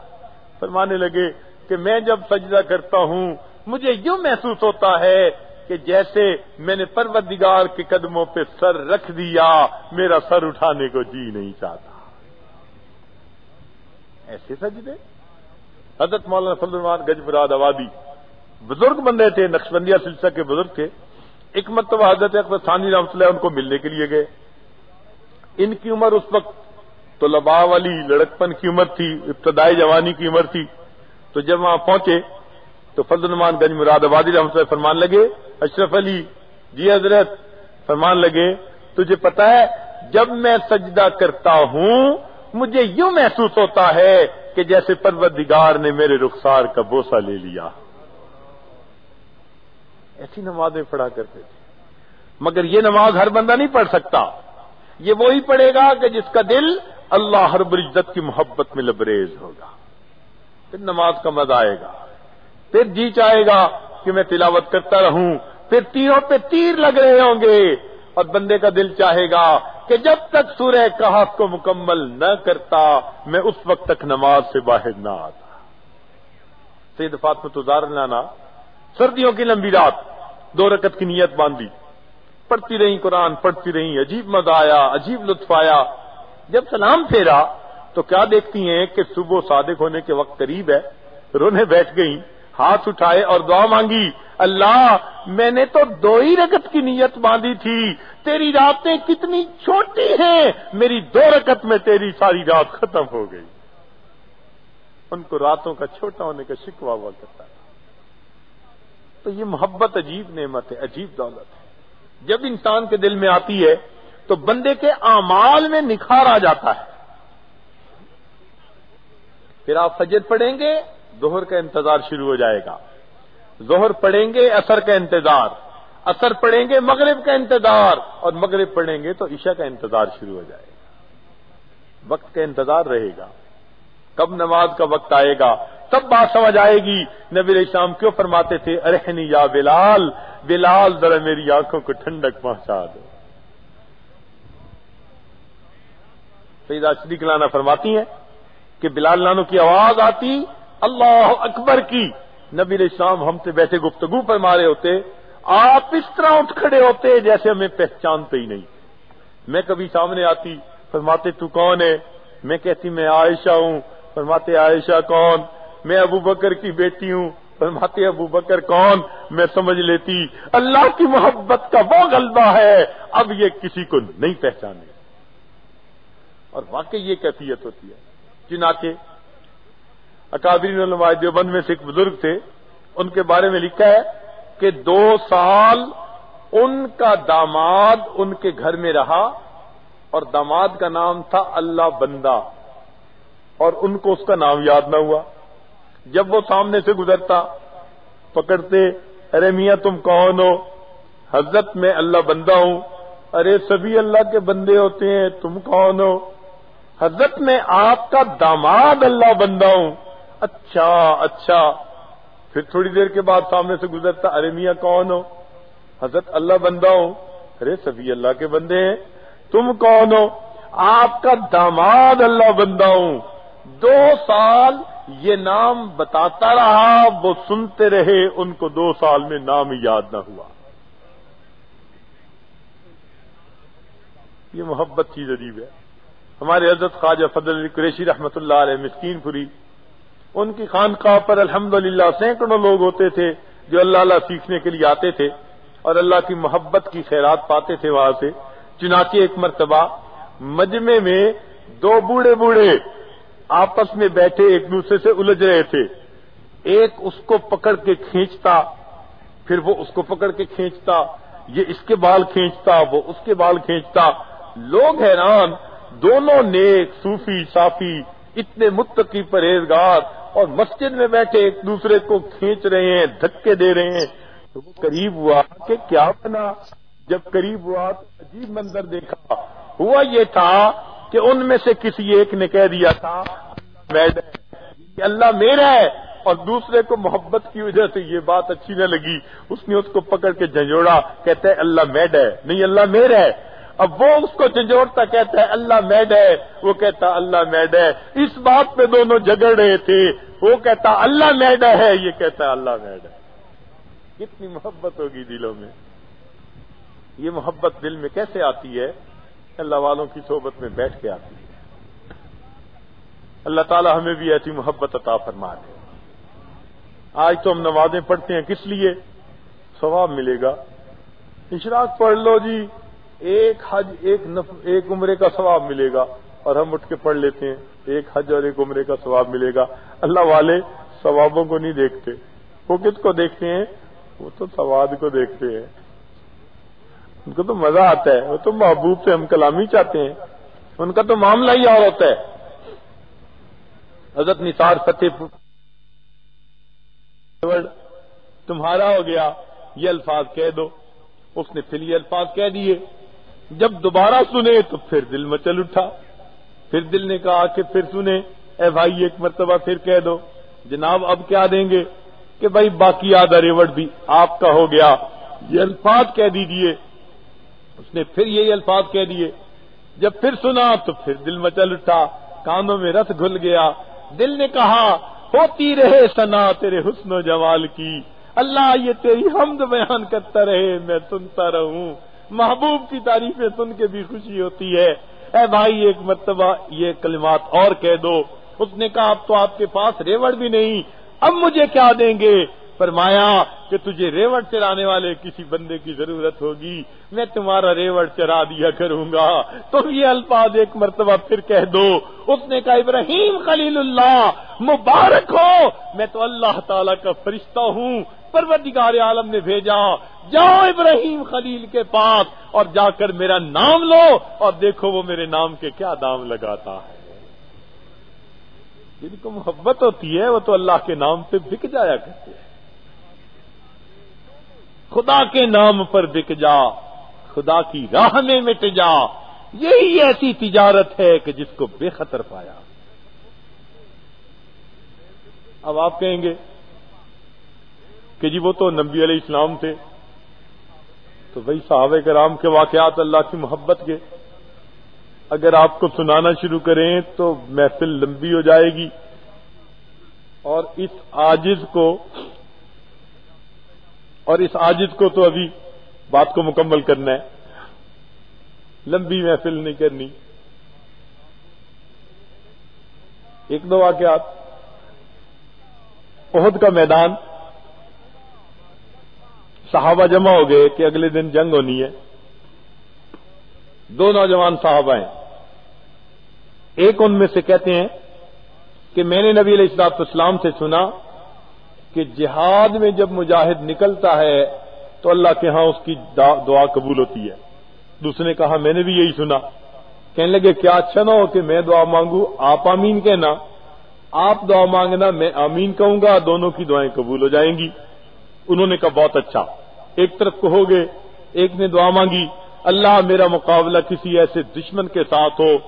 فرمانے لگے کہ میں جب سجدہ کرتا ہوں، مجھے یوں محسوس ہوتا ہے کہ جیسے میں نے پروردگار کے قدموں پہ سر رکھ دیا، میرا سر اٹھانے کو جی نہیں چاہتا۔ ایسے سجدے۔ حضرت مولانا فضل گج براد آبادی۔ بزرگ بندے تھے، نقشبندیہ سلسلہ کے بزرگ تھے۔ ایک مرتبہ حضرت اکبر ثانی رحمۃ اللہ ان کو ملنے کے لیے گئے۔ ان کی عمر اس وقت تو لبا والی لڑکپن کی عمر تھی، ابتدائی جوانی کی عمر تھی۔ تو جب وہاں پہنچے، تو فضل نمان گنج مراد آبادی رحمۃ اللہ فرمان لگے، اشرف علی جی حضرت، فرمان لگے، تجھے پتا ہے، جب میں سجدہ کرتا ہوں، مجھے یوں محسوس ہوتا ہے کہ جیسے پروردگار نے میرے رخسار کا بوسا لے لیا۔ ایسی نمازیں پڑھا کرتے تھے۔ مگر یہ نماز ہر بندہ نہیں پڑھ سکتا۔ یہ وہی پڑھے گا کہ جس کا دل اللہ ہر العزت کی محبت میں لبریز ہوگا۔ پھر نماز کا مزہ آئے گا۔ پھر جی چاہے گا کہ میں تلاوت کرتا رہوں۔ پھر تیروں پہ تیر لگ رہے ہوں گے۔ اور بندے کا دل چاہے گا کہ جب تک سورہ کہاف کو مکمل نہ کرتا، میں اس وقت تک نماز سے باہر نہ آتا۔ سید فاطمت ازار لانا سردیوں کی لمبی رات دو رکت کی نیت باندھی۔ پڑھتی رہی قرآن، پڑھتی رہی، عجیب مزہ آیا، عجیب لطف آیا۔ جب سلام پھیرا تو کیا دیکھتی ہیں کہ صبح صادق ہونے کے وقت قریب ہے؟ رونے بیٹھ گئی ہاتھ اٹھائے اور دعا مانگی، اللہ، میں نے تو دو ہی رکت کی نیت باندھی تھی، تیری راتیں کتنی چھوٹی ہیں، میری دو رکت میں تیری ساری رات ختم ہو گئی۔ ان کو راتوں کا چھوٹا ہونے کا شکوا ہوا کرتا تو یہ محبت عجیب نعمت ہے، عجیب دولت ہے۔ جب انسان کے دل میں آتی ہے تو بندے کے اعمال میں نکھار آ جاتا ہے۔ پھر آپ فجر پڑھیں گے، ظہر کا انتظار شروع ہو جائے گا۔ ظہر پڑھیں گے اثر کا انتظار۔ اثر پڑھیں گے، مغرب کا انتظار۔ اور مغرب پڑھیں گے تو عشاء کا انتظار شروع ہو جائے گا۔ وقت کا انتظار رہے گا۔ کب نماز کا وقت آئے گا؟ تب بات سمجھ آئے گی۔ نبی شام کیوں فرماتے تھے؟ ارحنی یا بلال بلال ذرا میری آنکھوں کو ٹھنڈک پہنچا دو۔ سیدہ شریک لانا فرماتی ہیں کہ بلال لانو کی آواز آتی، اللہ اکبر کی۔ نبی اسلام ہم سے بیٹھے گفتگو پر مارے ہوتے، آپ اس طرح اٹھ کھڑے ہوتے جیسے ہمیں پہچانتے ہی نہیں۔ میں کبھی سامنے آتی، فرماتے، تو کون ہے؟ میں کہتی، میں عائشہ ہوں۔ فرماتے، عائشہ کون؟ میں ابو بکر کی بیٹی ہوں۔ فرماتے ابو بکر کون؟ میں سمجھ لیتی۔ اللہ کی محبت کا وہ غلبہ ہے، اب یہ کسی کو نہیں پہچانے۔ اور واقعی یہ کیفیت ہوتی ہے۔ چنانچہ اکادری علماء دیوبند میں سے ایک بزرگ تھے۔ ان کے بارے میں لکھا ہے کہ دو سال ان کا داماد ان کے گھر میں رہا، اور داماد کا نام تھا اللہ بندہ۔ اور ان کو اس کا نام یاد نہ ہوا۔ جب وہ سامنے سے گزرتا، پکڑتے، ارے میاں تم کون ہو؟ حضرت میں اللہ بندہ ہوں۔ ارے سبھی اللہ کے بندے ہوتے ہیں، تم کون ہو؟ حضرت میں آپ کا داماد اللہ بندہ ہوں۔ اچھا اچھا۔ پھر تھوڑی دیر کے بعد سامنے سے گزرتا، ارے میاں کون ہو؟ حضرت اللہ بندہ ہوں۔ ارے سبھی اللہ کے بندے ہیں، تم کون ہو؟ آپ کا داماد اللہ بندہ ہوں۔ دو سال یہ نام بتاتا رہا، وہ سنتے رہے، ان کو دو سال میں نام یاد نہ ہوا۔ یہ محبت چیز عجیب ہے۔ ہمارے حضرت خواجہ فضل قریشی رحمت اللہ علیہ مسکین پوری، ان کی خانقاہ پر الحمد للہ سینکڑوں لوگ ہوتے تھے جو اللہ اللہ سیکھنے کے لیے آتے تھے اور اللہ کی محبت کی خیرات پاتے تھے وہاں سے۔ چنانچہ ایک مرتبہ مجمے میں دو بوڑھے بوڑھے آپس میں بیٹھے ایک دوسرے سے الجھ رہے تھے۔ ایک اس کو پکڑ کے کھینچتا، پھر وہ اس کو پکڑ کے کھینچتا، یہ اس کے بال کھینچتا، وہ اس کے بال کھینچتا۔ لوگ حیران، دونوں نیک، صوفی، صافی، اتنے متقی پرہیزگار اور مسجد میں بیٹھے ایک دوسرے کو کھینچ رہے ہیں، دھکے دے رہے ہیں۔ تو وہ قریب ہوا کہ کیا بنا؟ جب قریب ہوا تو عجیب منظر دیکھا۔ ہوا یہ تھا کہ ان میں سے کسی ایک نے کہہ دیا تھا اللہ میرا ہے۔ اور دوسرے کو محبت کی وجہ سے یہ بات اچھی نہ لگی۔ اس نے اس کو پکڑ کے جھنجھوڑا کہتے اللہ میڈ ہے۔ نہیں، اللہ میرا ہے۔ اب وہ اس کو جھنجھوڑتا، کہتا ہے، اللہ میڈ ہے۔ وہ کہتا، اللہ میڈ ہے۔ اس بات پہ دونوں جگڑ رہے تھے۔ وہ کہتا، اللہ میڈ ہے۔ یہ کہتا اللہ میڈ ہے۔ کتنی محبت ہوگی دلوں میں۔ یہ محبت دل میں کیسے آتی ہے؟ اللہ والوں کی صحبت میں بیٹھ کے آتی ہے۔ اللہ تعالی ہمیں بھی ایسی محبت عطا فرما دے۔ آج تو ہم نمازیں پڑھتے ہیں، کس لیے؟ ثواب ملے گا۔ اشراق پڑھ لو جی ایک حج، ایک نف، ایک عمرے کا ثواب ملے گا۔ اور ہم اٹھ کے پڑھ لیتے ہیں، ایک حج اور ایک عمرے کا ثواب ملے گا۔ اللہ والے ثوابوں کو نہیں دیکھتے۔ وہ کس کو دیکھتے ہیں؟ وہ تو سواد کو دیکھتے ہیں۔ ان کو تو مزہ آتا ہے، وہ تو محبوب سے ہم کلامی چاہتے ہیں۔ ان کا تو معاملہ ہی اور ہوتا ہے۔ حضرت نثار فتح تمہارا ہو گیا، یہ الفاظ کہہ دو۔ اس نے پھر یہ الفاظ کہہ دیے۔ جب دوبارہ سنے تو پھر دل مچل اٹھا۔ پھر دل نے کہا کہ پھر سنے۔ اے بھائی، ایک مرتبہ پھر کہہ دو۔ جناب، اب کیا دیں گے؟ کہ بھائی، باقی آدھا ریوڑ بھی آپ کا ہو گیا۔ یہ الفاظ کہہ دیجیے اس نے پھر یہی الفاظ کہہ دیے۔ جب پھر سنا تو پھر دل مچل اٹھا، کانوں میں رس گھل گیا۔ دل نے کہا، ہوتی رہے سنا تیرے حسن و جمال کی۔ اللہ یہ تیری حمد بیان کرتا رہے، میں سنتا رہوں۔ محبوب کی تعریفیں سن کے بھی خوشی ہوتی ہے۔ اے بھائی، ایک مرتبہ یہ کلمات اور کہہ دو۔ اس نے کہا، اب تو آپ کے پاس ریوڑ بھی نہیں، اب مجھے کیا دیں گے؟ فرمایا کہ تجھے ریوڑ چرانے والے کسی بندے کی ضرورت ہوگی، میں تمہارا ریوڑ چرا دیا کروں گا۔ تم یہ الفاظ ایک مرتبہ پھر کہہ دو، اس نے کہا، ابراہیم خلیل اللہ، مبارک ہو! میں تو اللہ تعالی کا فرشتہ ہوں، پروردگار عالم نے بھیجا، جاؤ ابراہیم خلیل کے پاس اور جا کر میرا نام لو اور دیکھو وہ میرے نام کے کیا دام لگاتا ہے۔ جن کو محبت ہوتی ہے، وہ تو اللہ کے نام سے بک جایا کرتے ہیں۔ خدا کے نام پر بک جا، خدا کی راہ میں مٹ جا۔ یہی ایسی تجارت ہے کہ جس کو بے خطر پایا۔ اب آپ کہیں گے کہ جی وہ تو نبی علیہ السلام تھے، تو بھائی صحابہ کرام کے واقعات اللہ کی محبت کے۔ اگر آپ کو سنانا شروع کریں تو محفل لمبی ہو جائے گی۔ اور اس آجز کو اور اس آجز کو تو ابھی بات کو مکمل کرنا ہے۔ لمبی محفل نہیں کرنی۔ ایک دو واقعات۔ عہد کا میدان۔ صحابہ جمع ہو گئے کہ اگلے دن جنگ ہونی ہے۔ دو نوجوان صاحب ہیں۔ ایک ان میں سے کہتے ہیں کہ میں نے نبی علیہ السلاط اسلام سے سنا کہ جہاد میں جب مجاہد نکلتا ہے تو اللہ کے ہاں اس کی دعا قبول ہوتی ہے۔ دوسرے نے کہا، میں نے بھی یہی سنا۔ کہنے لگے، کیا اچھا نہ ہو کہ میں دعا مانگوں؟ آپ آمین کہنا۔ آپ دعا مانگنا، میں آمین کہوں گا۔ دونوں کی دعائیں قبول ہو جائیں گی۔ انہوں نے کہا، بہت اچھا۔ ایک طرف کہو گے، ایک نے دعا مانگی، اللہ میرا مقابلہ کسی ایسے دشمن کے ساتھ ہو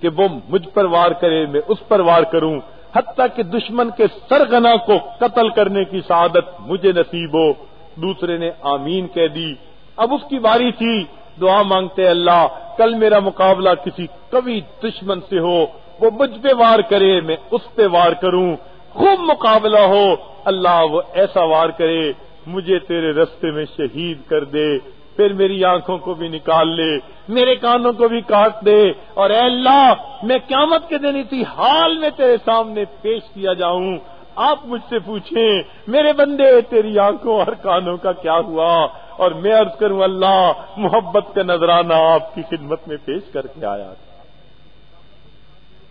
کہ وہ مجھ پر وار کرے، میں اس پر وار کروں۔ حتیٰ کہ دشمن کے سرگنا کو قتل کرنے کی سعادت مجھے نصیب ہو۔ دوسرے نے آمین کہہ دی۔ اب اس کی باری تھی۔ دعا مانگتے اللہ، کل میرا مقابلہ کسی کبھی دشمن سے ہو۔ وہ مجھ پہ وار کرے، میں اس پہ وار کروں۔ خوب مقابلہ ہو۔ اللہ وہ ایسا وار کرے، مجھے تیرے رستے میں شہید کر دے۔ پھر میری آنکھوں کو بھی نکال لے، میرے کانوں کو بھی کاٹ دے۔ اور اے اللہ، میں قیامت کے دن اسی حال میں تیرے سامنے پیش کیا جاؤں۔ آپ مجھ سے پوچھیں، میرے بندے، تیری آنکھوں اور کانوں کا کیا ہوا؟ اور میں عرض کروں، اللہ، محبت کا نذرانہ آپ کی خدمت میں پیش کر کے آیا۔ تھا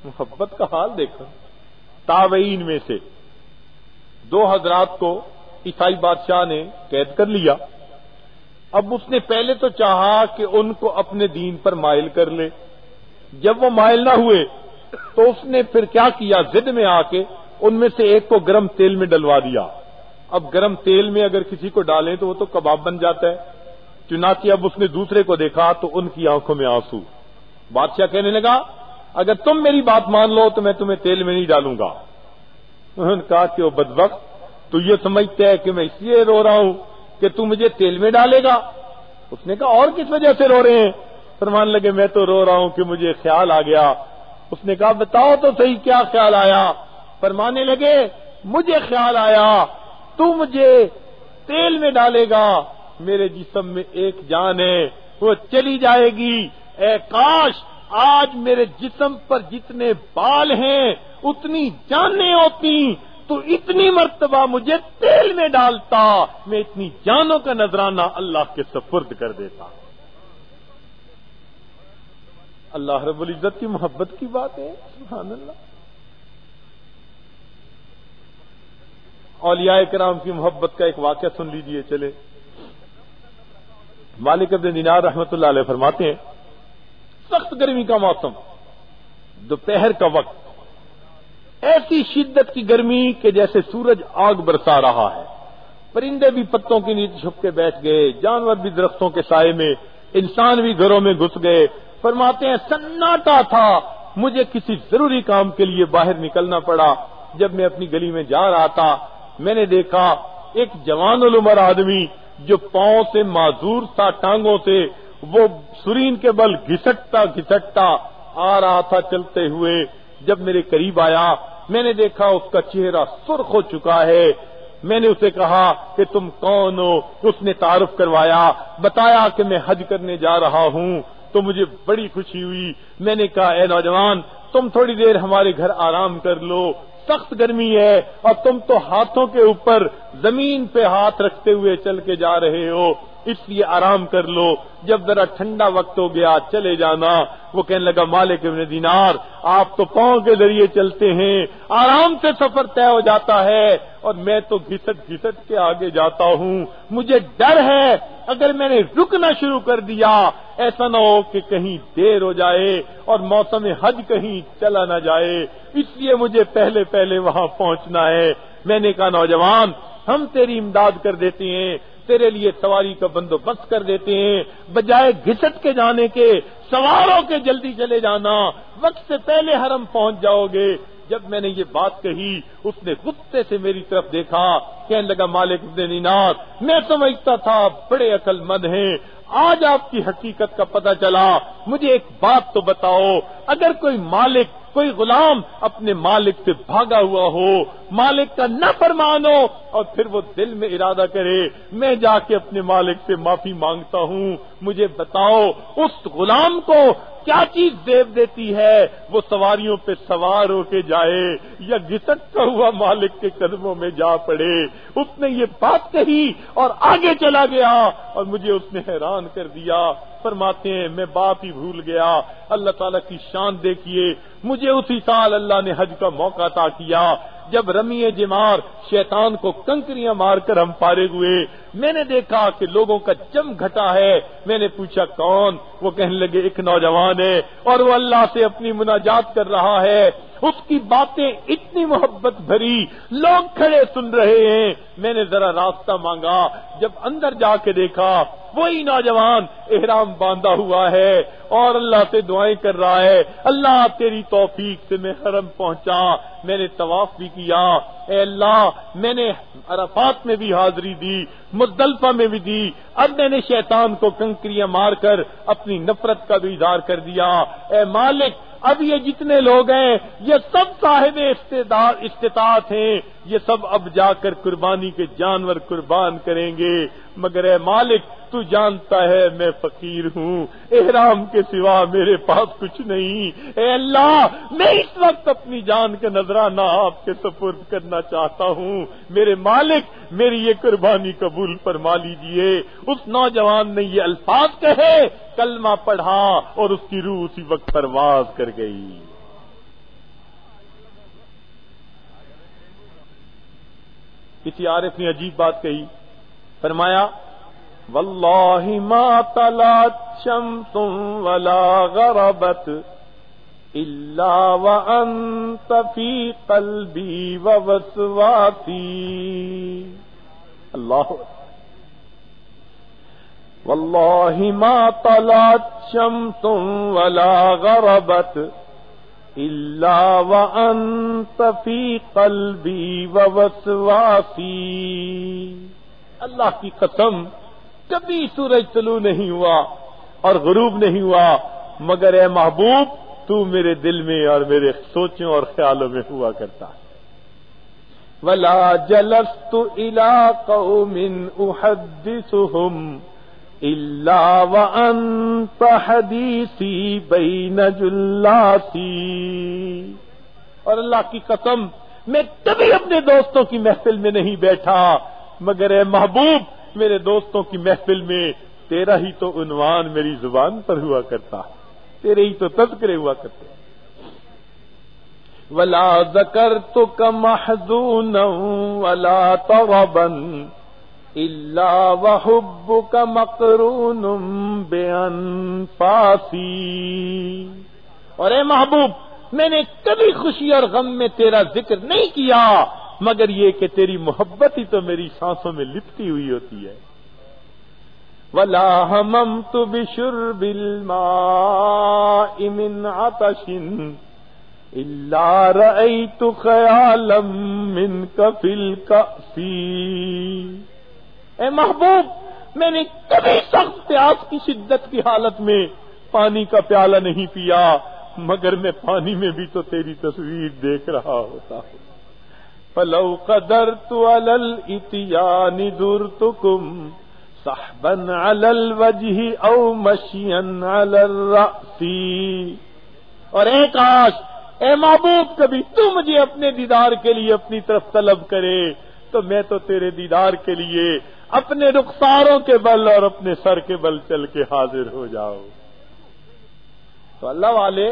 محبت کا حال دیکھو۔ تابعین میں سے دو حضرات کو عیسائی بادشاہ نے قید کر لیا۔ اب اس نے پہلے تو چاہا کہ ان کو اپنے دین پر مائل کر لے۔ جب وہ مائل نہ ہوئے تو اس نے پھر کیا کیا؟ زد میں آ کے ان میں سے ایک کو گرم تیل میں ڈلوا دیا۔ اب گرم تیل میں اگر کسی کو ڈالیں تو وہ تو کباب بن جاتا ہے۔ چنانچہ اب اس نے دوسرے کو دیکھا تو ان کی آنکھوں میں آنسو۔ بادشاہ کہنے لگا، اگر تم میری بات مان لو تو میں تمہیں تیل میں نہیں ڈالوں گا۔ انہوں نے کہا کہ وہ بدبخت، تو یہ سمجھتا ہے کہ میں اس لیے رو رہا ہوں۔ کہ تو مجھے تیل میں ڈالے گا؟ اس نے کہا، اور کس وجہ سے رو رہے ہیں؟ فرمان لگے، میں تو رو رہا ہوں کہ مجھے خیال آ گیا۔ اس نے کہا، بتاؤ تو صحیح کیا خیال آیا؟ فرمانے لگے، مجھے خیال آیا، تو مجھے تیل میں ڈالے گا۔ میرے جسم میں ایک جان ہے، وہ چلی جائے گی۔ اے کاش، آج میرے جسم پر جتنے بال ہیں، اتنی جانیں ہوتی۔ تو اتنی مرتبہ مجھے تیل میں ڈالتا، میں اتنی جانوں کا نذرانہ اللہ کے سپرد کر دیتا۔ اللہ رب العزت کی محبت کی بات ہے، سبحان اللہ۔ اولیاء کرام کی محبت کا ایک واقعہ سن لیجیے، چلے۔ مالک ابن دینار رحمت اللہ علیہ فرماتے ہیں، سخت گرمی کا موسم، دوپہر کا وقت۔ ایسی شدت کی گرمی کہ جیسے سورج آگ برسا رہا ہے۔ پرندے بھی پتوں کے نیچے چھپ کے بیٹھ گئے، جانور بھی درختوں کے سائے میں، انسان بھی گھروں میں گھس گئے۔ فرماتے ہیں، سناٹا تھا۔ مجھے کسی ضروری کام کے لیے باہر نکلنا پڑا۔ جب میں اپنی گلی میں جا رہا تھا، میں نے دیکھا ایک جوان العمر آدمی جو پاؤں سے معذور تھا، ٹانگوں سے۔ وہ سرین کے بل گھسٹتا گھسٹتا آ رہا تھا چلتے ہوئے۔ جب میرے قریب آیا، میں نے دیکھا اس کا چہرہ سرخ ہو چکا ہے۔ میں نے اسے کہا کہ تم کون ہو؟ اس نے تعارف کروایا، بتایا کہ میں حج کرنے جا رہا ہوں۔ تو مجھے بڑی خوشی ہوئی۔ میں نے کہا، اے نوجوان، تم تھوڑی دیر ہمارے گھر آرام کر لو۔ سخت گرمی ہے اور تم تو ہاتھوں کے اوپر زمین پہ ہاتھ رکھتے ہوئے چل کے جا رہے ہو۔ اس لیے آرام کر لو۔ جب ذرا ٹھنڈا وقت ہو گیا، چلے جانا۔ وہ کہنے لگا، مالک ابن دینار، آپ تو پاؤں کے ذریعے چلتے ہیں، آرام سے سفر طے ہو جاتا ہے، اور میں تو گھسٹ گھسٹ کے آگے جاتا ہوں۔ مجھے ڈر ہے، اگر میں نے رکنا شروع کر دیا، ایسا نہ ہو کہ کہیں دیر ہو جائے، اور موسم حج کہیں چلا نہ جائے۔ اس لیے مجھے پہلے پہلے وہاں پہنچنا ہے۔ میں نے کہا، نوجوان، ہم تیری امداد کر دیتے ہیں تیرے لیے سواری کا بندوبست کر دیتے ہیں، بجائے گھسٹ کے جانے کے، سواروں کے جلدی چلے جانا، وقت سے پہلے حرم پہنچ جاؤ گے۔ جب میں نے یہ بات کہی، اس نے غصے سے میری طرف دیکھا، کہنے لگا، مالک ابن نینار، میں سمجھتا تھا بڑے عقل مند ہیں۔ آج آپ کی حقیقت کا پتہ چلا، مجھے ایک بات تو بتاؤ، اگر کوئی مالک کوئی غلام اپنے مالک سے بھاگا ہوا ہو، مالک کا نہ فرمانو اور پھر وہ دل میں ارادہ کرے، میں جا کے اپنے مالک سے معافی مانگتا ہوں، مجھے بتاؤ، اس غلام کو کیا چیز دیو دیتی ہے؟ وہ سواریوں پہ سوار ہو کے جائے یا گسٹتا ہوا مالک کے قدموں میں جا پڑے؟ اس نے یہ بات کہی اور آگے چلا گیا اور مجھے اس نے حیران کر دیا۔ فرماتے ہیں، میں بات ہی بھول گیا۔ اللہ تعالیٰ کی شان دیکھیے، مجھے اسی سال اللہ نے حج کا موقع عطا کیا۔ جب رمی جمار شیطان کو کنکریاں مار کر ہم پارے ہوئے، میں نے دیکھا کہ لوگوں کا جم گھٹا ہے۔ میں نے پوچھا، کون؟ وہ کہنے لگے، ایک نوجوان ہے اور وہ اللہ سے اپنی مناجات کر رہا ہے۔ اس کی باتیں اتنی محبت بھری، لوگ کھڑے سن رہے ہیں۔ میں نے ذرا راستہ مانگا، جب اندر جا کے دیکھا، وہی نوجوان احرام باندھا ہوا ہے اور اللہ سے دعائیں کر رہا ہے۔ اللہ، تیری توفیق سے میں حرم پہنچا، میں نے طواف بھی کیا۔ اے اللہ، میں نے عرفات میں بھی حاضری دی مدلفہ میں بھی دی۔ اب میں نے شیطان کو کنکریاں مار کر اپنی نفرت کا بھی اظہار کر دیا۔ اے مالک اب یہ جتنے لوگ ہیں، یہ سب صاحب استطاعت ہیں۔ یہ سب اب جا کر قربانی کے جانور قربان کریں گے۔ مگر اے مالک، تو جانتا ہے میں فقیر ہوں۔ احرام کے سوا میرے پاس کچھ نہیں۔ اے اللہ، میں اس وقت اپنی جان کا نظرانہ آپ کے سپرد کرنا چاہتا ہوں۔ میرے مالک، میری یہ قربانی قبول فرما لیجیے اس نوجوان نے یہ الفاظ کہے، کلمہ پڑھا اور اس کی روح اسی وقت پرواز کر گئی۔ کسی عارف نے عجیب بات کہی۔ فرمایا، واللہ ما طلعت شمس ولا غربت الا وانت في قلبي ووسواسي اللہ واللہ ما طلعت شمس ولا غربت الا وانت في قلبي ووسواسي اللہ کی قسم کبھی سورج طلوع نہیں ہوا اور غروب نہیں ہوا، مگر اے محبوب، تو میرے دل میں اور میرے سوچوں اور خیالوں میں ہوا کرتا ہے۔ ولا جلست الى قوم احدثهم الا وانت حديثي بين جلاتي اور اللہ کی قسم میں کبھی اپنے دوستوں کی محفل میں نہیں بیٹھا۔ مگر اے محبوب، میرے دوستوں کی محفل میں تیرا ہی تو عنوان میری زبان پر ہوا کرتا، تیرے ہی تو تذکرے ہوا کرتے۔ ولا ذکر تو کم ولا تو اللہ وحب کا مکرون بے فاسی اور اے محبوب، میں نے کبھی خوشی اور غم میں تیرا ذکر نہیں کیا۔ مگر یہ کہ تیری محبت ہی تو میری سانسوں میں لپٹی ہوئی ہوتی ہے۔ ولا ہم تو بشر بل من آتشن اللہ رئی تو خیالم من کفل کا اے محبوب، میں نے کبھی سخت پیاس کی شدت کی حالت میں پانی کا پیالہ نہیں پیا، مگر میں پانی میں بھی تو تیری تصویر دیکھ رہا ہوتا ہوں۔ پلو قدر تو التیان دور تو کم صحبن الل وجہ او مشین الرسی اور اے کاش، اے محبوب، کبھی تو مجھے اپنے دیدار کے لیے اپنی طرف طلب کرے، تو میں تو تیرے دیدار کے لیے اپنے رخساروں کے بل اور اپنے سر کے بل چل کے حاضر ہو جاؤ تو اللہ والے،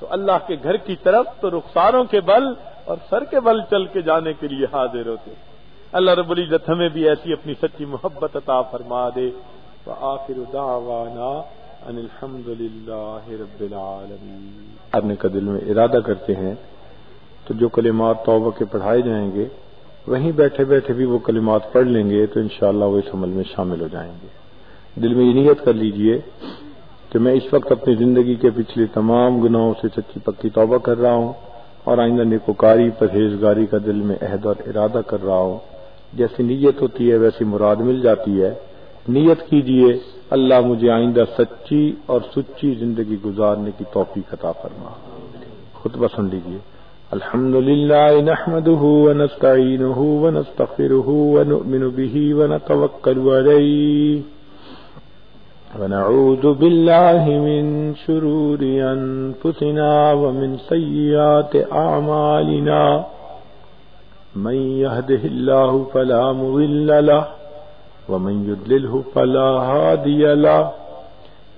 تو اللہ کے گھر کی طرف تو رخساروں کے بل اور سر کے بل چل کے جانے کے لیے حاضر ہوتے۔ اللہ رب العزت ہمیں بھی ایسی اپنی سچی محبت عطا فرما دے۔ تو آخر دعوانا ان الحمد للہ رب العالمین۔ کرنے کا دل میں ارادہ کرتے ہیں تو جو کلمات توبہ کے پڑھائے جائیں گے، وہیں بیٹھے بیٹھے بھی وہ کلمات پڑھ لیں گے تو انشاءاللہ وہ اس عمل میں شامل ہو جائیں گے۔ دل میں یہ نیت کر لیجیے کہ میں اس وقت اپنی زندگی کے پچھلے تمام گناہوں سے سچی پکی توبہ کر رہا ہوں۔ اور آئندہ نکوکاری پرہیزگاری کا دل میں عہد اور ارادہ کر رہا ہوں۔ جیسی نیت ہوتی ہے، ویسی مراد مل جاتی ہے۔ نیت کیجیے، اللہ مجھے آئندہ سچی اور سچی زندگی گزارنے کی توفیق عطا فرما۔ خطبہ سن لیجیے۔ الحمد لله نحمده ونستعينه ونستغفره ونؤمن به ونتوكل عليه ونعوذ بالله من شرور أنفسنا ومن سيئات أعمالنا من يهده الله فلا مضل له ومن يدلله فلا هادي له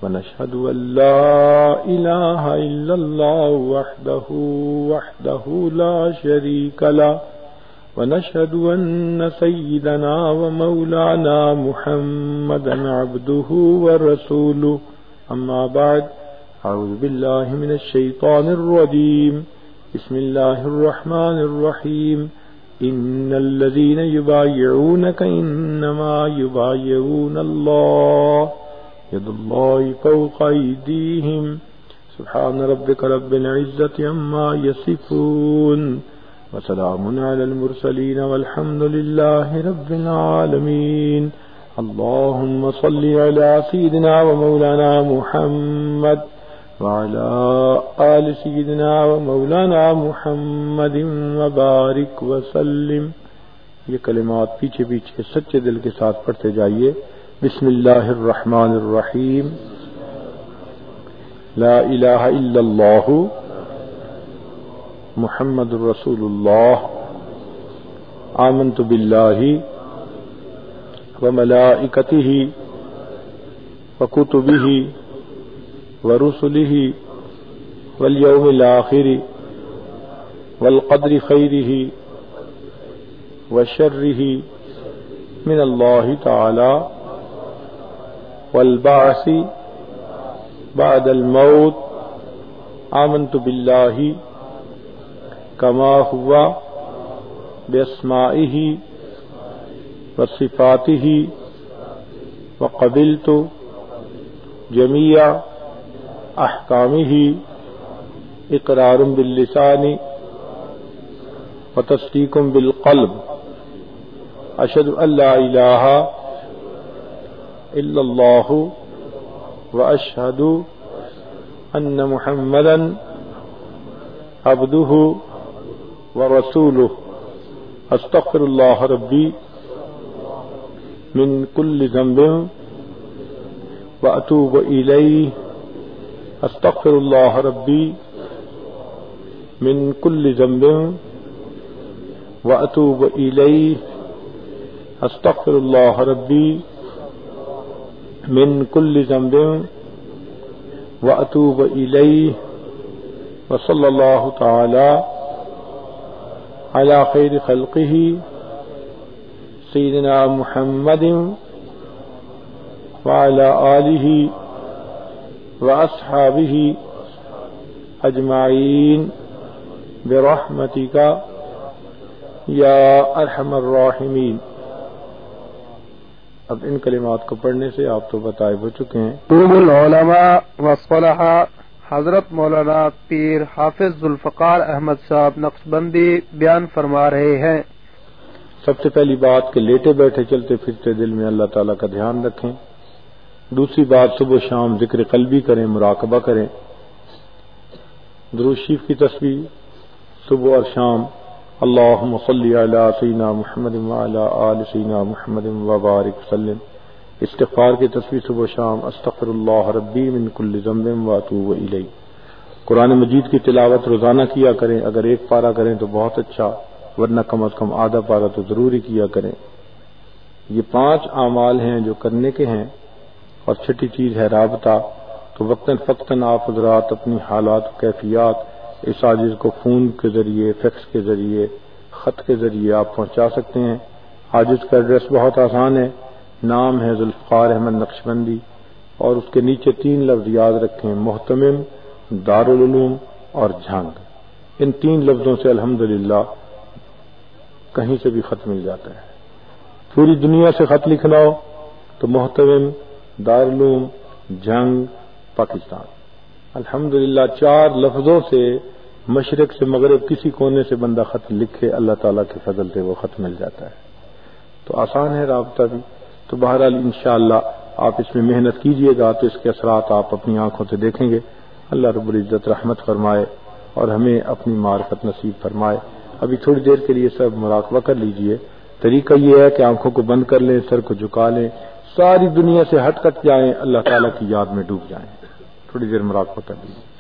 ونشهد أن لا إله إلا الله وحده وحده لا شريك له ونشهد أن سيدنا ومولانا محمدا عبده ورسوله. أما بعد أعوذ بالله من الشيطان الرجيم. بسم الله الرحمن الرحيم. إن الذين يبايعونك إنما يبايعون الله. يد الله فوق أيديهم. سبحان ربك رب العزة عما يصفون. وسلام على المرسلين والحمد لله رب العالمين. اللهم صل على سيدنا ومولانا محمد وعلى آل سيدنا ومولانا محمد وبارك وسلم. یہ کلمات پیچھے پیچھے سچے دل کے ساتھ پڑھتے جائیے. بسم الله الرحمن الرحيم لا إله إلا الله محمد رسول الله آمنت بالله وملائكته وكتبه ورسله واليوم الآخر والقدر خيره وشره من الله تعالى والبعث بعد الموت، آمنت بالله كما هو بأسمائه وصفاته وقبلت جميع أحكامه إقرار باللسان وتصديق بالقلب أشهد أن لا إله إلا الله وأشهد أن محمدا عبده ورسوله. أستغفر الله ربي من كل ذنب وأتوب إليه. أستغفر الله ربي من كل ذنب وأتوب إليه. أستغفر الله ربي من كل ذنب وأتوب إليه. وصلى الله تعالى على خير خلقه سيدنا محمد وعلى آله وأصحابه أجمعين برحمتك يا أرحم الراحمين. اب ان کلمات کو پڑھنے سے آپ تو بتائے ہو چکے ہیں۔ طوب العلماء وصلح حضرت مولانا پیر حافظ ذوالفقار احمد صاحب نقش بندی بیان فرما رہے ہیں۔ سب سے پہلی بات کہ لیٹے بیٹھے چلتے پھرتے دل میں اللہ تعالیٰ کا دھیان رکھیں۔ دوسری بات صبح شام ذکر قلبی کریں، مراقبہ کریں۔ دروشیف کی تصویر صبح اور شام۔ اللہ صلی علی سینا محمد آل سینا محمد وبارک وسلم۔ استغفار کی تصویر صبح شام استغفر اللہ ربی من کل ذنب واتوب الی قرآن مجید کی تلاوت روزانہ کیا کریں، اگر ایک پارا کریں تو بہت اچھا ورنہ کم از کم آدھا پارا تو ضروری کیا کریں۔ یہ پانچ اعمال ہیں جو کرنے کے ہیں، اور چھٹی چیز ہے رابطہ۔ تو وقتاً فقتاً آپ حضرات اپنی حالات، کیفیات اس عاجز کو فون کے ذریعے، فیکس کے ذریعے، خط کے ذریعے آپ پہنچا سکتے ہیں۔ عاجز کا ایڈریس بہت آسان ہے۔ نام ہے ذوالفقار احمد نقشبندی اور اس کے نیچے تین لفظ یاد رکھیں، محتمم، دارالعلوم اور جھنگ ان تین لفظوں سے الحمد کہیں سے بھی خط مل جاتا ہے۔ پوری دنیا سے خط لکھنا ہو تو محتمم، دارالعلوم جنگ پاکستان۔ الحمد چار لفظوں سے مشرق سے مغرب کسی کونے سے بندہ خط لکھے اللہ تعالیٰ کے فضل سے وہ خط مل جاتا ہے۔ تو آسان ہے رابطہ بھی۔ تو بہرحال انشاءاللہ اللہ آپ اس میں محنت کیجیے گا تو اس کے اثرات آپ اپنی آنکھوں سے دیکھیں گے۔ اللہ رب العزت رحمت فرمائے اور ہمیں اپنی معرفت نصیب فرمائے۔ ابھی تھوڑی دیر کے لیے سب مراقبہ کر لیجیے۔ طریقہ یہ ہے کہ آنکھوں کو بند کر لیں، سر کو جھکا لیں، ساری دنیا سے ہٹ کٹ جائیں، اللہ تعالیٰ کی یاد میں ڈوب جائیں۔ تھوڑی دیر مراقبہ کر لیجیے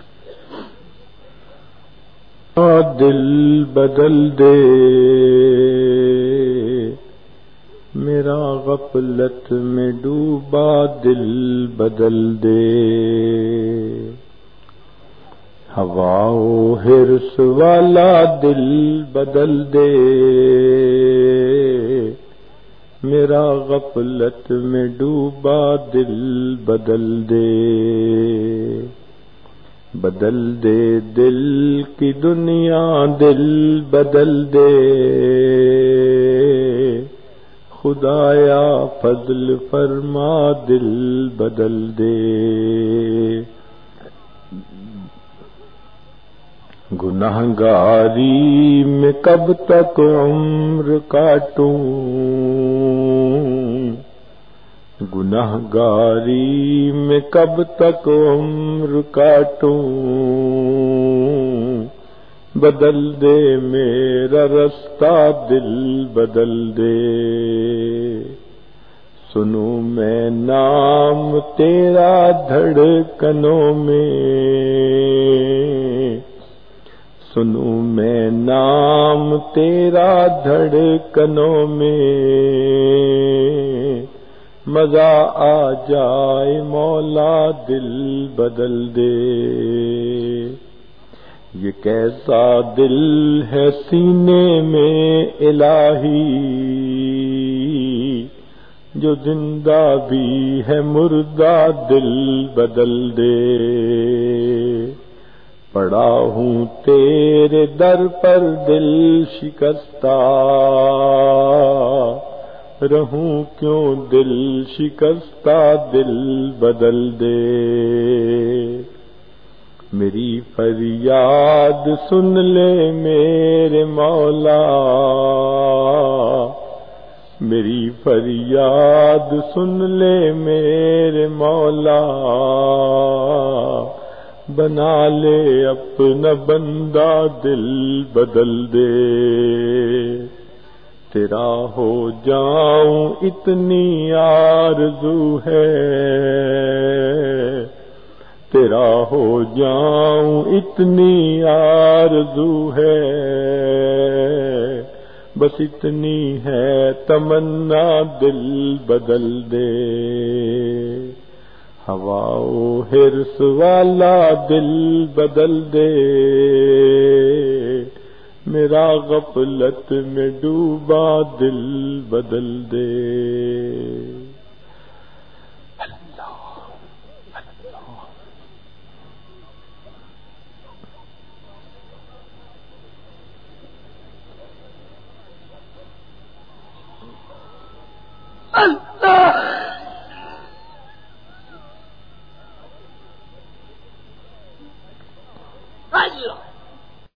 دل بدل دے۔ میرا غفلت میں ڈوبا دل بدل دے۔ ہوا ہرس والا دل بدل دے۔ میرا غفلت میں ڈوبا دل بدل دے۔ بدل دے دل کی دنیا دل بدل دے۔ خدایا فضل فرما، دل بدل دے۔ گناہ گاری میں کب تک عمر کاٹوں؟ گناہ گاری میں کب تک عمر کاٹوں؟ بدل دے، میرا رستہ دل بدل دے۔ سنو میں نام تیرا دھڑکنوں میں۔ سنوں میں نام تیرا دھڑکنوں میں۔ مزہ آ جائے، مولا دل بدل دے۔ یہ کیسا دل ہے سینے میں الہی جو زندہ بھی ہے مردہ دل بدل دے پڑا ہوں تیرے در پر دل شکستہ رہوں کیوں دل شکستہ دل بدل دے میری فریاد سن لے میرے مولا میری فریاد سن لے میرے مولا بنا لے اپنا بندہ دل بدل دے تیرا ہو جاؤں اتنی آرزو ہے تیرا ہو جاؤں اتنی آرزو ہے۔ بس اتنی ہے تمنا دل بدل دے۔ ہوا ہرس والا دل بدل دے۔ میرا غفلت میں ڈوبا دل بدل دے۔ 嗯啊哎呀。